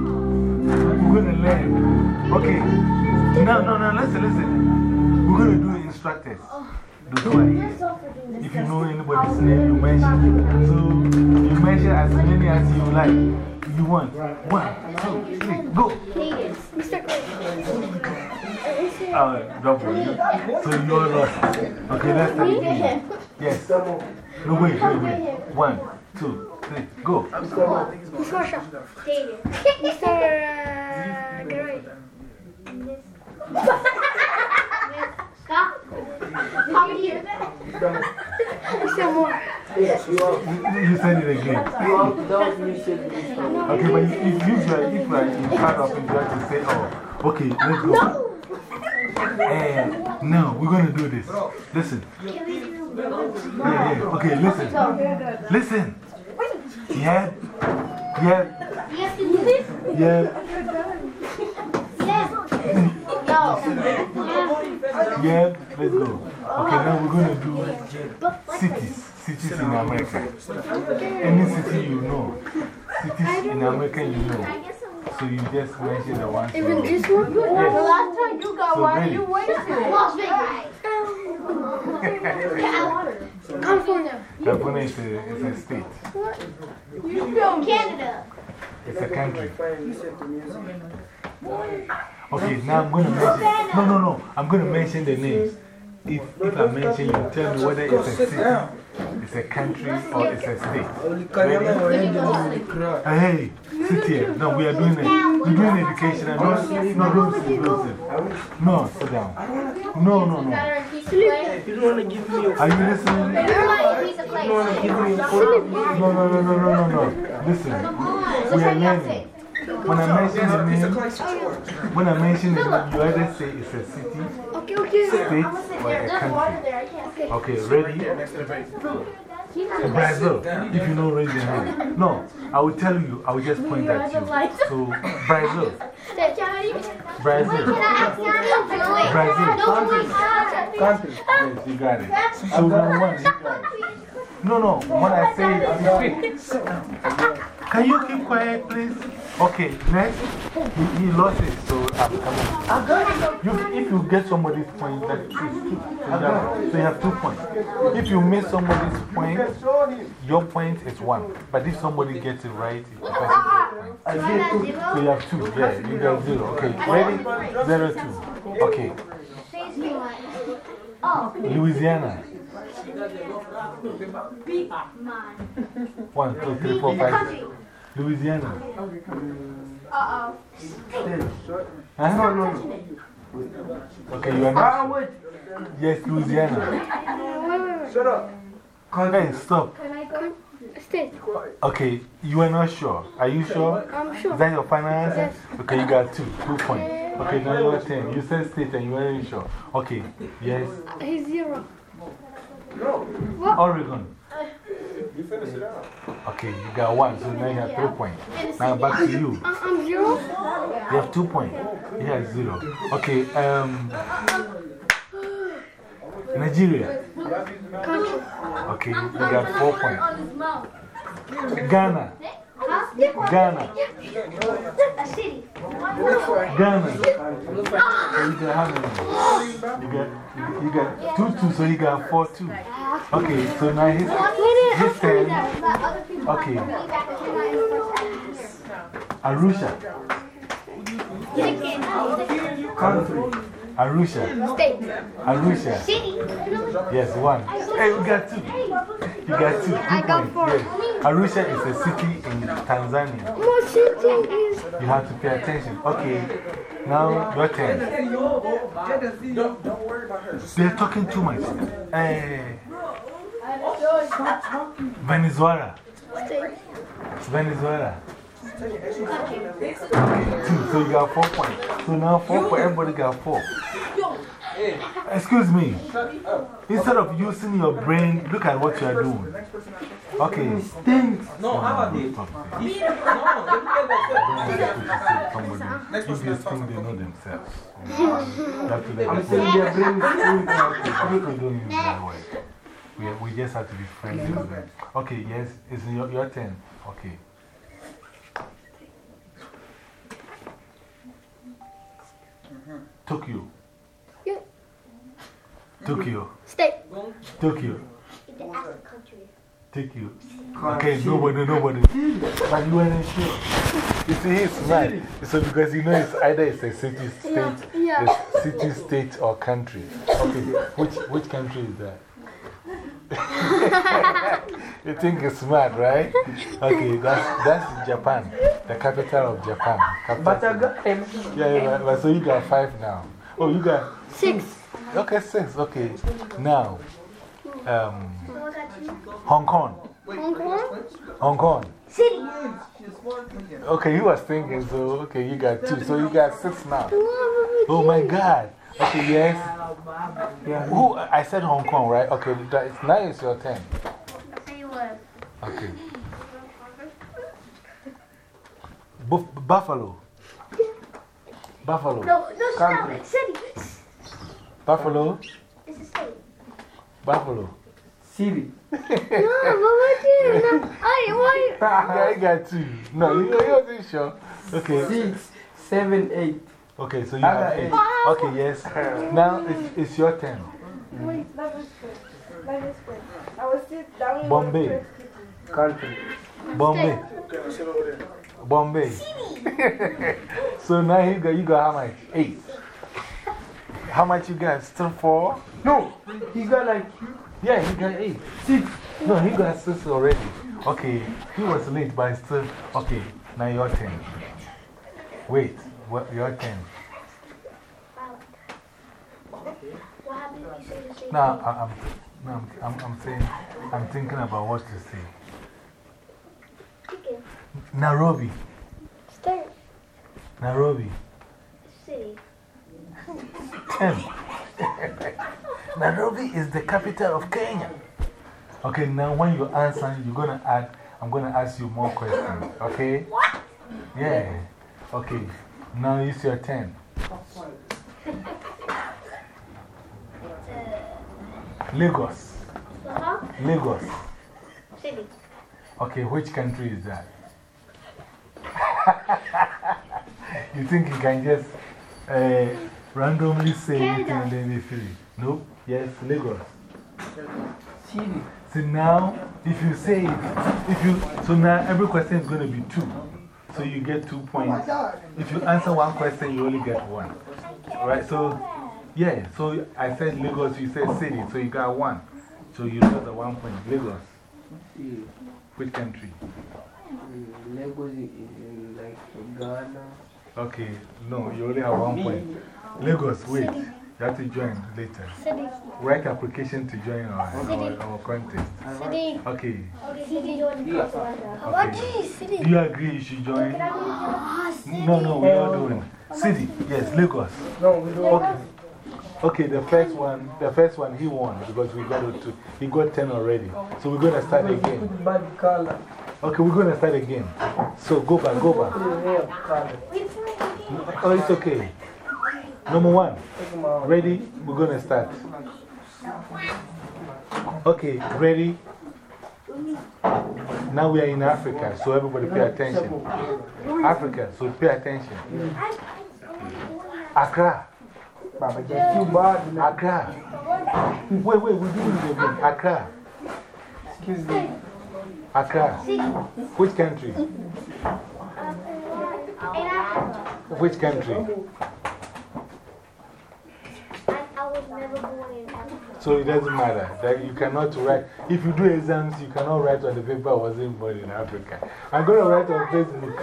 we're going to learn. Okay, no, no, no, listen, listen. We're going to do instructors. The twice. If you know anybody's name, you mention. So you mention as many as you like. You want. One, two, three, go. Mr. Uh, double. You- So you're lost. Okay, let's start again. Yes. No, wait, wait, wait. One, two, three, go. Mr. Marsha. Mr. Garay. Mr. Moore. You said it again. Okay, but if you, if you are, if you are in part of it, you have to say, oh, okay, let's go. And now we're going to do this. Listen. Yeah, yeah. Okay, listen. Listen. Yeah. Yeah. Yeah. Yeah, let's go. Okay, now we're going to do cities. Cities in America. Any city you know. Cities in America you know. So you just mention the one. Even this one? The last time you got So one, you wasted it. Las Vegas. California. California is a, is a state. Canada. It's a country. Okay, now I'm going to mention. No, no, no. I'm going to mention the names. If, if I mention, you tell me whether it's a city, it's a country, or it's a state. Ready? Hey, sit here. No, we are doing it. We're doing education. and Don't, no, don't sit, don't sit. No, sit down. No, no, no. You don't want to give me a Are you listening? You're like a piece of clay. You don't want to give me a. No, no, no, no, no, no, no. Listen, we are learning. When I mention the name, when I mention the name, you either say it's a city, Okay, okay. state, or a country. Okay, ready? Brazil. If you know, raise your hand. No, I will tell you, I will just point at you. So, Brazil. Brazil. Brazil. Country. Yes, you got it. So, number one, you got it. No, no, when I say it, you speak. Can you keep quiet, please? Okay, next. He, he lost it, so I'm coming. You, if you get somebody's point, that is two. So you, have, so you have two points. If you miss somebody's point, your point is one. But if somebody gets it right, it's person gets point. So you have two. Yeah, you got zero. Okay, ready? Zero, two. Okay. Louisiana. One, two, three, four, five, six. Louisiana. Uh-oh. Huh? No, no, no. Okay, you are not. wait. Yes, Louisiana. Shut up. Hey, stop. Can I go? Stay. Okay, you are not sure. Are you sure? I'm sure. Is that your final answer? Yes. Okay, you got two. Two points. Okay, now you're 10. You said state and you weren't sure. Okay, yes. He's zero. Oregon. You finish it out. Okay, you got one, so now you have three points. Now back to you. I- I'm zero. You have two points. He has zero. Okay, um, Nigeria. Country. Okay, you got four points. Ghana. Ghana. A. Ghana. You got how many? You got, you got two, two, so you got four, two. Okay, so now his, his turn. Okay, Arusha. Country. Arusha. State. Arusha. City. Yes, one. Hey, we got two. You got two. I got points. four. Yes. Arusha is a city in Tanzania. What city is. You have to pay attention. Okay, now your turn. Don't, don't worry about her. They're talking too much. Hey, Venezuela. Venezuela. Okay, two. So you got four points. So now four points. Everybody got four. Excuse me. Instead of using your brain, look at what you are doing. Okay. Stinks. No, how about this? Stop it. He, no, let me get that Somebody, you just think they know themselves. You have to let I'm them saying know. their brain is People don't use that way. We, we just have to be friendly with them. Okay, yes, it's your, your turn. Okay. Tokyo. Yeah. Tokyo. State. Tokyo. Tokyo. Okay, nobody, nobody. But you weren't sure. You see, he's. So, because you know it's either it's a city, state, Yeah. a city, state, or country. Okay, which, which country is that? You think it's smart, right? Okay, that's, that's Japan, the capital of Japan. Capital But I got him. Yeah, yeah, but so you got five now. Oh, you got Six. Okay, six. Okay. Now, um, Hong Kong. Hong Kong. Hong Kong. City. Okay, he was thinking, so okay, you got two. So you got six now. Oh my God. Okay, yes. Yeah. Who, I said Hong Kong, right? Okay, that is, now it's your turn. Okay. Buff Buffalo. Buffalo. No, no, stop Country. it. City. Buffalo. It's a state. Buffalo. Siri. No, Baba G. No. I, why? yeah, you got two. No, you, you wasn't sure. Okay. Six, seven, eight. Okay, so you have eight. eight. Okay, yes. Now it's, it's your turn. Wait, let me explain. Let me explain. I was sit down. Bombay. Country. Bombay. Bombay. so now you got, you got how much? Eight. How much you got? Still four? No, he got like Yeah, he got eight. Six. No, he got six already. Okay, he was late, but still. Okay, now your turn. Wait, what, your turn. What you say the same Now, I, I'm, no, I'm, I'm, I'm saying, I'm thinking about what to say. Nairobi. State. Nairobi. City. Ten. Nairobi is the capital of Kenya. Okay, now when you answer, you're going to add, I'm going to ask you more questions. Okay? What? Yeah. Okay. Now it's your turn. Lagos. Uh-huh. Lagos. City. Okay, which country is that? you think you can just uh, randomly say anything and then they feel it? Nope. Yes, Lagos. City. See, now, if you say it, if you, so now every question is going to be two. So you get two points. If you answer one question, you only get one. Right? So, yeah, so I said Lagos, you said city, so you got one. So you got the one point. Lagos. Which country? Lagos is in like Ghana. Okay, no, you only have one point. Lagos, wait. You have to join later. City. Write application to join our, our, our contest. City. Okay. City. okay. City. Do you agree you should join? No, no, we are doing. City, yes, Lagos. No, we don't. Okay. Okay, the first one, the first one he won because we got it to, he got 10 already. So we're going to start again. Okay, we're going to start again. So go back, go back. Oh, it's okay. Number one. Ready? We're going to start. Okay, ready? Now we are in Africa, so everybody pay attention. Africa, so pay attention. Accra. Accra. Wait, wait, we're doing it again. Accra. Excuse me. Accra. Which country? Which country? I was never born in Africa. So it doesn't matter. That you cannot write. If you do exams, you cannot write on the paper I wasn't born in Africa. I'm going to write on Facebook.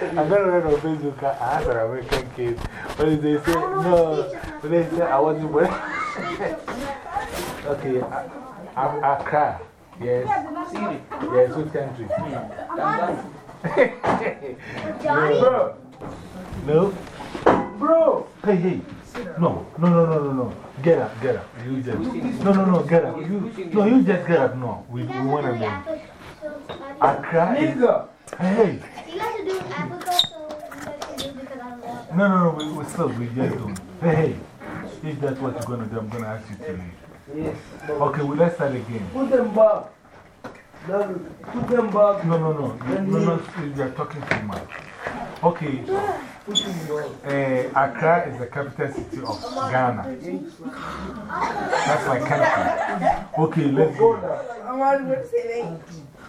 I'm going to write on Facebook. I have an American kid. But if they say, no, but they say I wasn't born. okay, I, I, Accra. Yes. Yes, which country? no. No. Bro. Hey, hey. No, no, no, no, no, no. Get up, get up. You just. No, no, no, get up. You, no, you just get up. No, we, we want to know. Accra is. Hey. You guys are doing Africa, so you guys can do because I'm not. No, no, no, we, we still, we just do. Hey, hey. If that's what you're going to do, I'm going to ask you to leave. Yes. Okay, well, let's start again. Put them back. Put them back. No, no, no. No, no, you're talking too much. Okay. Uh, Accra is the capital city of Ghana. That's my country. Okay, let's go.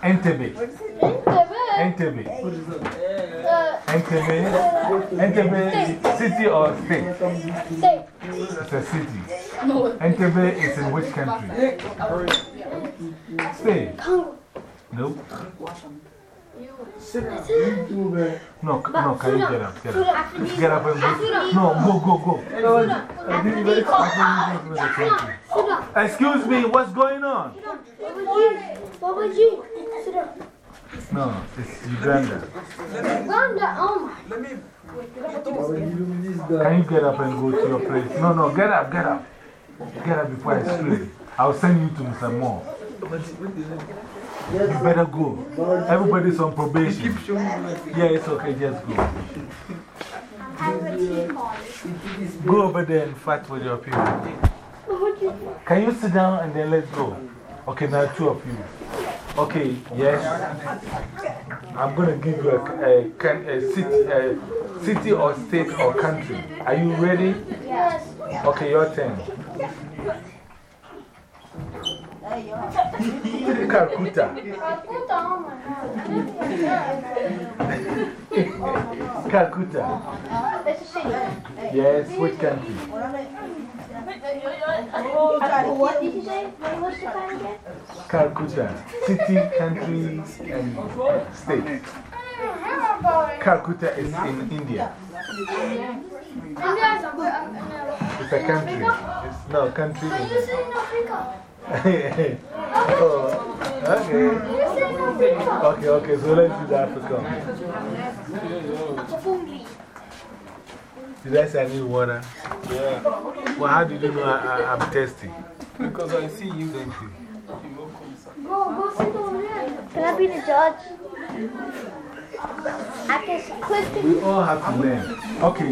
Entebbe. Entebbe. Entebbe. Entebbe, city or state? State. It's a city. Entebbe is in which country? State. No, no, can you get up? Get up. Get up and go. No, go, go, go. Excuse me, what's going on? No, it's Uganda. Uganda, oh my. Can you get up and go to your place? No, no, get up, get up. Get up before I scream. I'll send you to Mr. Moore. You better go. Everybody's on probation. Yeah, it's okay, just go. Go over there and fight with your people. Can you sit down and then let's go? Okay, now two of you. Okay, yes. I'm going to give you a, a, a, city, a city or state or country. Are you ready? Yes. Okay, your turn. Calcutta. Calcutta, oh my god. Calcutta. That's a city. Yes, which country? What did you say? What was the kind again? Calcutta. City, country, and state. Calcutta is in India. Uh, uh, it's a country. It's no country. So you say in Africa? Oh, okay. Okay, okay, so let's do the Africa. Did I say I need water? Yeah. Well, how did you know I, I, I'm thirsty? Because I see you. Thank you. Go, go sit over there. Can I be the judge? I can click We all have to learn. Okay,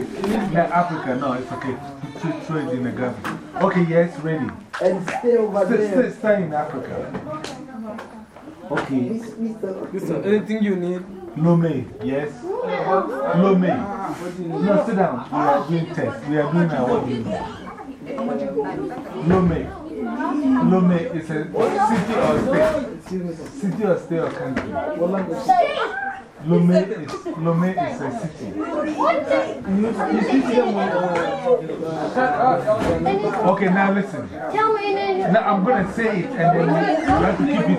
now Africa, no, it's okay. Throw throw it in the garbage. Okay, yes, ready. And stay over Stay, there. stay, stay in Africa. Okay. Listen, anything you need, Lome, yes. Lome. No, sit down. We are doing tests. We are doing our own. Lome. Lome is a city or state. City or state or country. Lome is, Lome is a city. Okay, now listen. Tell me in English. Now I'm going to say it and then you have to keep it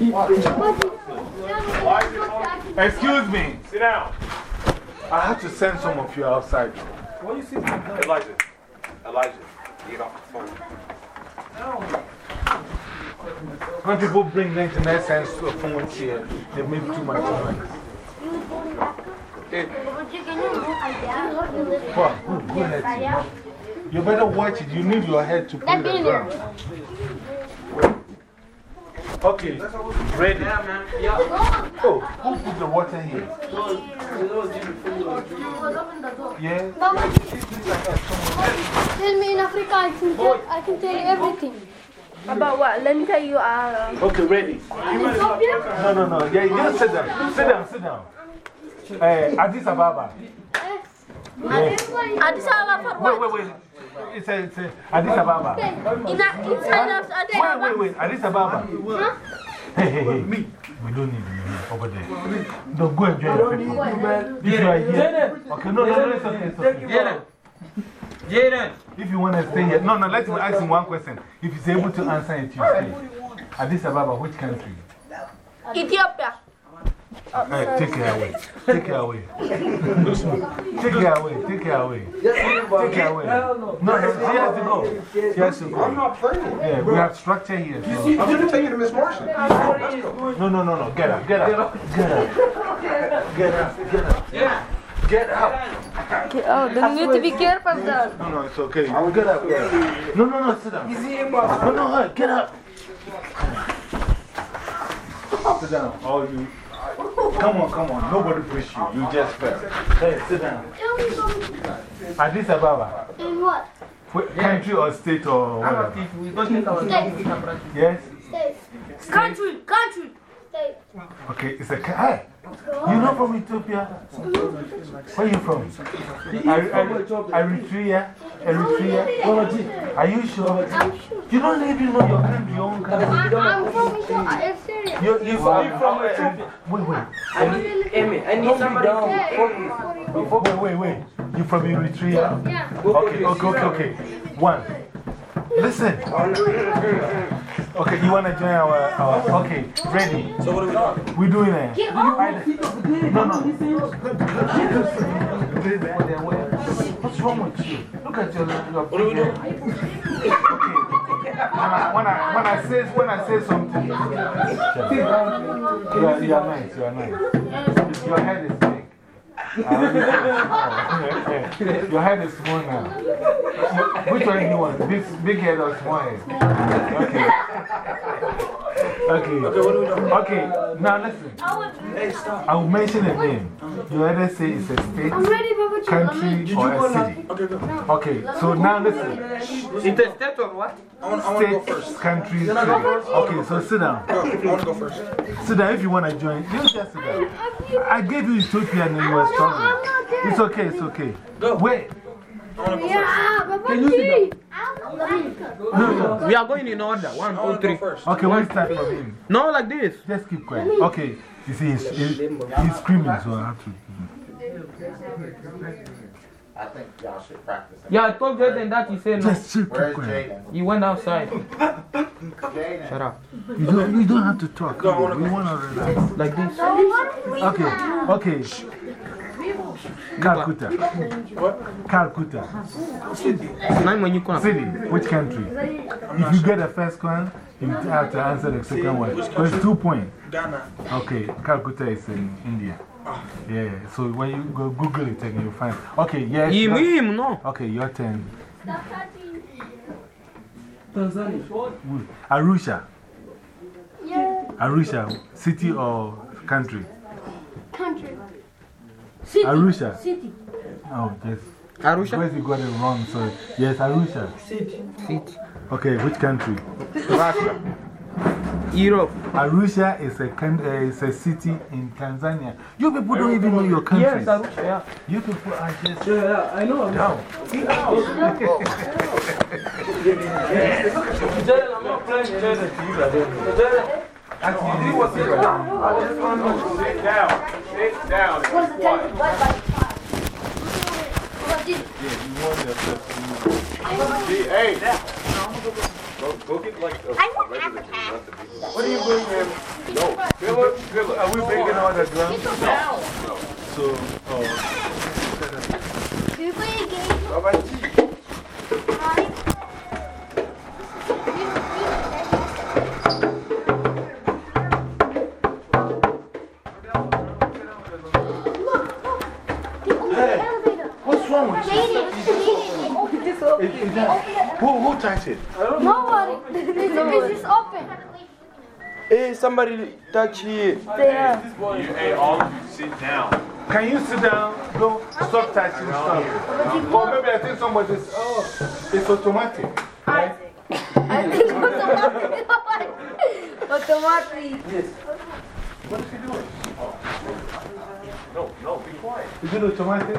in your Excuse me. Sit down. I have to send some of you outside. What you see? Elijah. Elijah. Get off the phone. When people bring the internet and phones here, they make too much money. What? Who, who let you? You better watch it. You need your head to put it around. Okay, ready? Oh, who put the water here? Yeah? Tell me in Africa, I can tell, I can tell you everything. About what? Let me tell you. Uh, Okay, ready? Ethiopia? No, no, no. Yeah, you just sit down. Sit down, sit down. Uh, Addis Ababa. Yeah. Addis Ababa for what? wait, wait. wait. It's a, it's a Addis Ababa. In a, inside of Addis Wait, Ababa. wait, wait. Addis Ababa. Huh? Hey, hey, hey. We don't need you over there. No, go and join your people. If you are here. Okay, no, no, no, it's okay. It's okay. Jaden. If you want to stay here. No, no, let me ask him one question. If he's able to answer it, you stay. Addis Ababa, which country? Ethiopia. Hey, take it away. Take it away. take it away. Take it away. Take it away. No, no, she has to go. She has to go. I'm not playing. Yeah, we have structure here. So. I'm going to take you to Miss Martian. No, no, no, no. Get up. Get up. Get up. Get up. Get up. Yeah. Get up. Oh, then you need to be careful though. No, no, it's okay. Get up. Get up. No, no, no. Sit down. No, oh, no, hey, get up. Sit down. All you. Come on, come on. Nobody push you. You just fell. Hey, sit down. Tell me something. Addis Ababa. In what? Country or state or whatever. If we don't take our State. we can practice. Yes? State. Country, country. State. Okay, it's a. ca- Hey, you not from Ethiopia? Where are you from? Are- are- Eritrea? Eritrea? Are you sure? I'm sure. You don't even know your country, your own country. I, I'm from Ethiopia. I'm serious. You, you from, from Ethiopia? Wait, wait. Amy, I need somebody Wait, wait, wait. You from Eritrea? Yeah. Okay, okay, okay, okay. One. Listen. Okay, you want to join our, our. Okay, ready. So what are we doing? We're doing it. Get off. No, no. What's wrong with you? Look at your. your What are we doing? Okay. When I, when, I, when, I say, when I say something, you are, you are nice. You are nice. Your head is big. Your head is small now. Which one do you want? Big, big head or small head? Okay. Okay. Okay, what are we doing? Okay, now listen. Hey, stop. I will mention a name. You either say it's a state, I'm ready, Baba Chief. I'm country, or a city. Okay. Okay, so now listen. It's a state or what? I want, I want to go State, first. country, city. Okay, so sit down. Go. I want to go first. Sit down if you want to join. You just sit down. I gave you Ethiopia and then you were I'm struggling. not there. It's okay, it's okay. Go. Wait. Yeah, Baba Chief. No, no. We are going in order. One, I two, want go three. first. Okay, one start from him. No, like this. Just keep quiet. Okay, you see, he's, he's, he's screaming, so I have to. I think y'all should practice. Yeah, I told Jaden that he said no. Just keep Where's. Jaden? He went outside. Jaden. Shut up. You don't, you don't have to talk. We want to relax. Like this. Okay, okay. Calcutta. Calcutta. Nine when. City, which country? If you get the first one, you have to answer the second one. So it's two points. Ghana. Okay, Calcutta is in India. Yeah, so when you go Google it and you find. Okay, yes. Him, your- him, no. Okay, your turn. Tanzania. Good. Arusha. Yeah. Arusha, city or country? Country. City. Arusha. City. Oh, yes. Arusha? Because you got it wrong, so yes, Arusha. City. City. Okay, which country? Russia. Europe. Arusha is a, can, uh, is a city in Tanzania. You people don't even know your country. Yes, Arusha, yeah. You people are just. Yeah, yeah, I know. Down. Jalen, I'm not playing Jalen to you, brother. Jalen. Actually, you was. I just want to sit down. Sit down. and be quiet. Yeah, you want yourself See, hey. Go, go get like a, a regular drink, not the big one. What are you bringing him? No, fill it, fill it. Are we bringing all the drums? No. So, oh. Do you play a game? What's you? Who, who touched it? Nobody. It's just open. Hey, somebody touch here. You, hey, all of you sit down. Can you sit down? Don't stop touching stuff. Or maybe I think somebody's. Oh, it's automatic. Right? Automatic. Yes. What is he doing? Oh. No, no, be quiet. Is it automatic?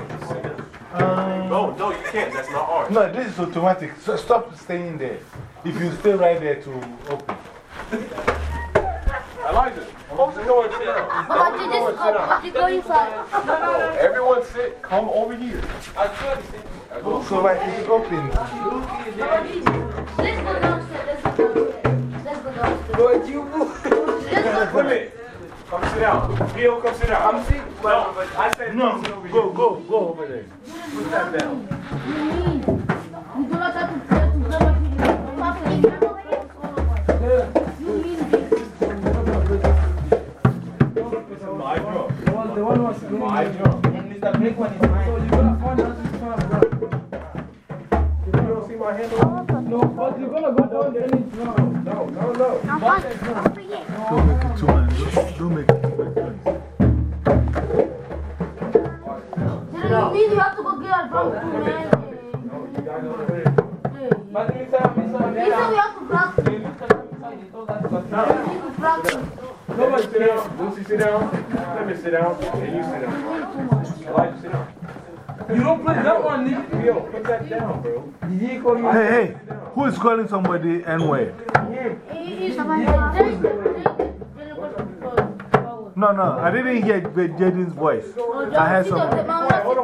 Um, no, no, you can't. That's not ours. No, this is automatic. So stop staying there. If you stay right there to open. Elijah, folks are going to sit down. Mama, did this go, did you go inside? No, no, everyone sit. Come over here. So, like, it's open. Let's go downstairs. Let's go downstairs. Let's go downstairs. But you. Wait a minute. Come sit down. Gil, come sit down. I'm sitting. No, but I said No, sit over go, go, go over there. Put that down. You do not have to play to grab a It's my drum. The one was My drum. And Mr. Blake one is mine. So you gotta find out one, You don't see my handle? No, but you're gonna go down there and drum. No, no, no. Don't make it too much. Don't, don't make it too much. You mean you have to go get our drum too, man? But Mr. Mr. He said we have to practice. We need to practice. Nobody sit down. Lucy, sit down. Let me sit down. And you sit down. Elijah, sit down. You don't play that one, Nick. Yo, put that down, bro. Did he call you? Hey, hey, who is calling somebody N word? No, no, I didn't hear Jaden's voice. I heard somebody. I will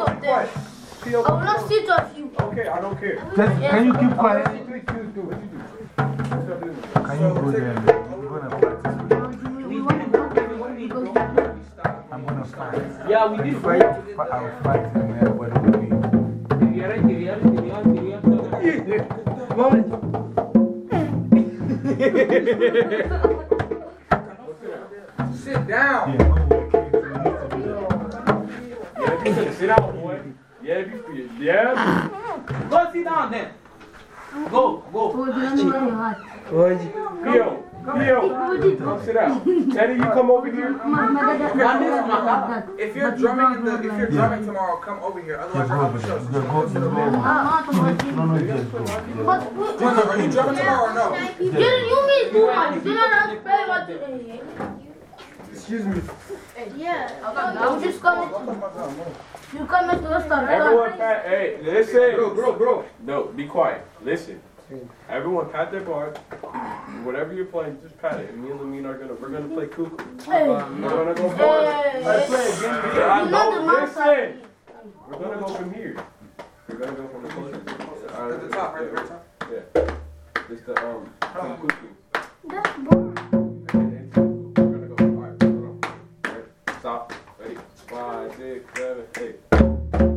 not sit with you. Okay, I don't care. Just, can you keep quiet? Do what you do. What you do. Can you go there? Yeah, we did. If I, if I will fight him, everybody will be. Sit down. Yeah, you can sit down, boy. Yeah, you, yeah. Go sit down then. Go, go. Pio, Pio, come sit down. Teddy, you come over here. If you're drumming the, if you're drumming tomorrow, come over here. Otherwise, Go you're over off the there. show. Jacob, are you drumming tomorrow or no? Didn't you mean too much? Didn't I not play what you Excuse me. Yeah. You just come. You come into the store. Everyone pat, hey, listen. Bro, bro, bro. No, be quiet. Listen. Everyone pat their bar. Whatever you're playing, just pat it. And me and Lamine are gonna, we're gonna play cuckoo. Hey. We're gonna go forward. Let's play a game. Hey. I You know know, the master. listen. We're gonna go from here. We're gonna go from the closest. All At the top, right? Very top. Yeah. It's the, um, some cuckoo. That's boring. And then we're gonna go, all right, hold on. All right, stop. Ready? Five, six, seven, eight.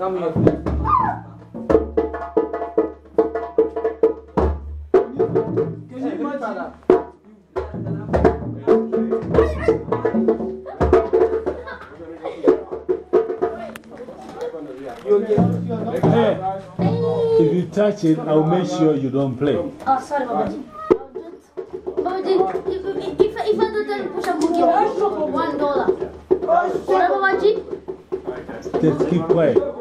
Come here. If you touch it, I'll make sure you don't play. Oh, sorry, Babaji. Babaji, if, if, if, if I do tell push up, we'll give you one dollar. Babaji? Just keep quiet.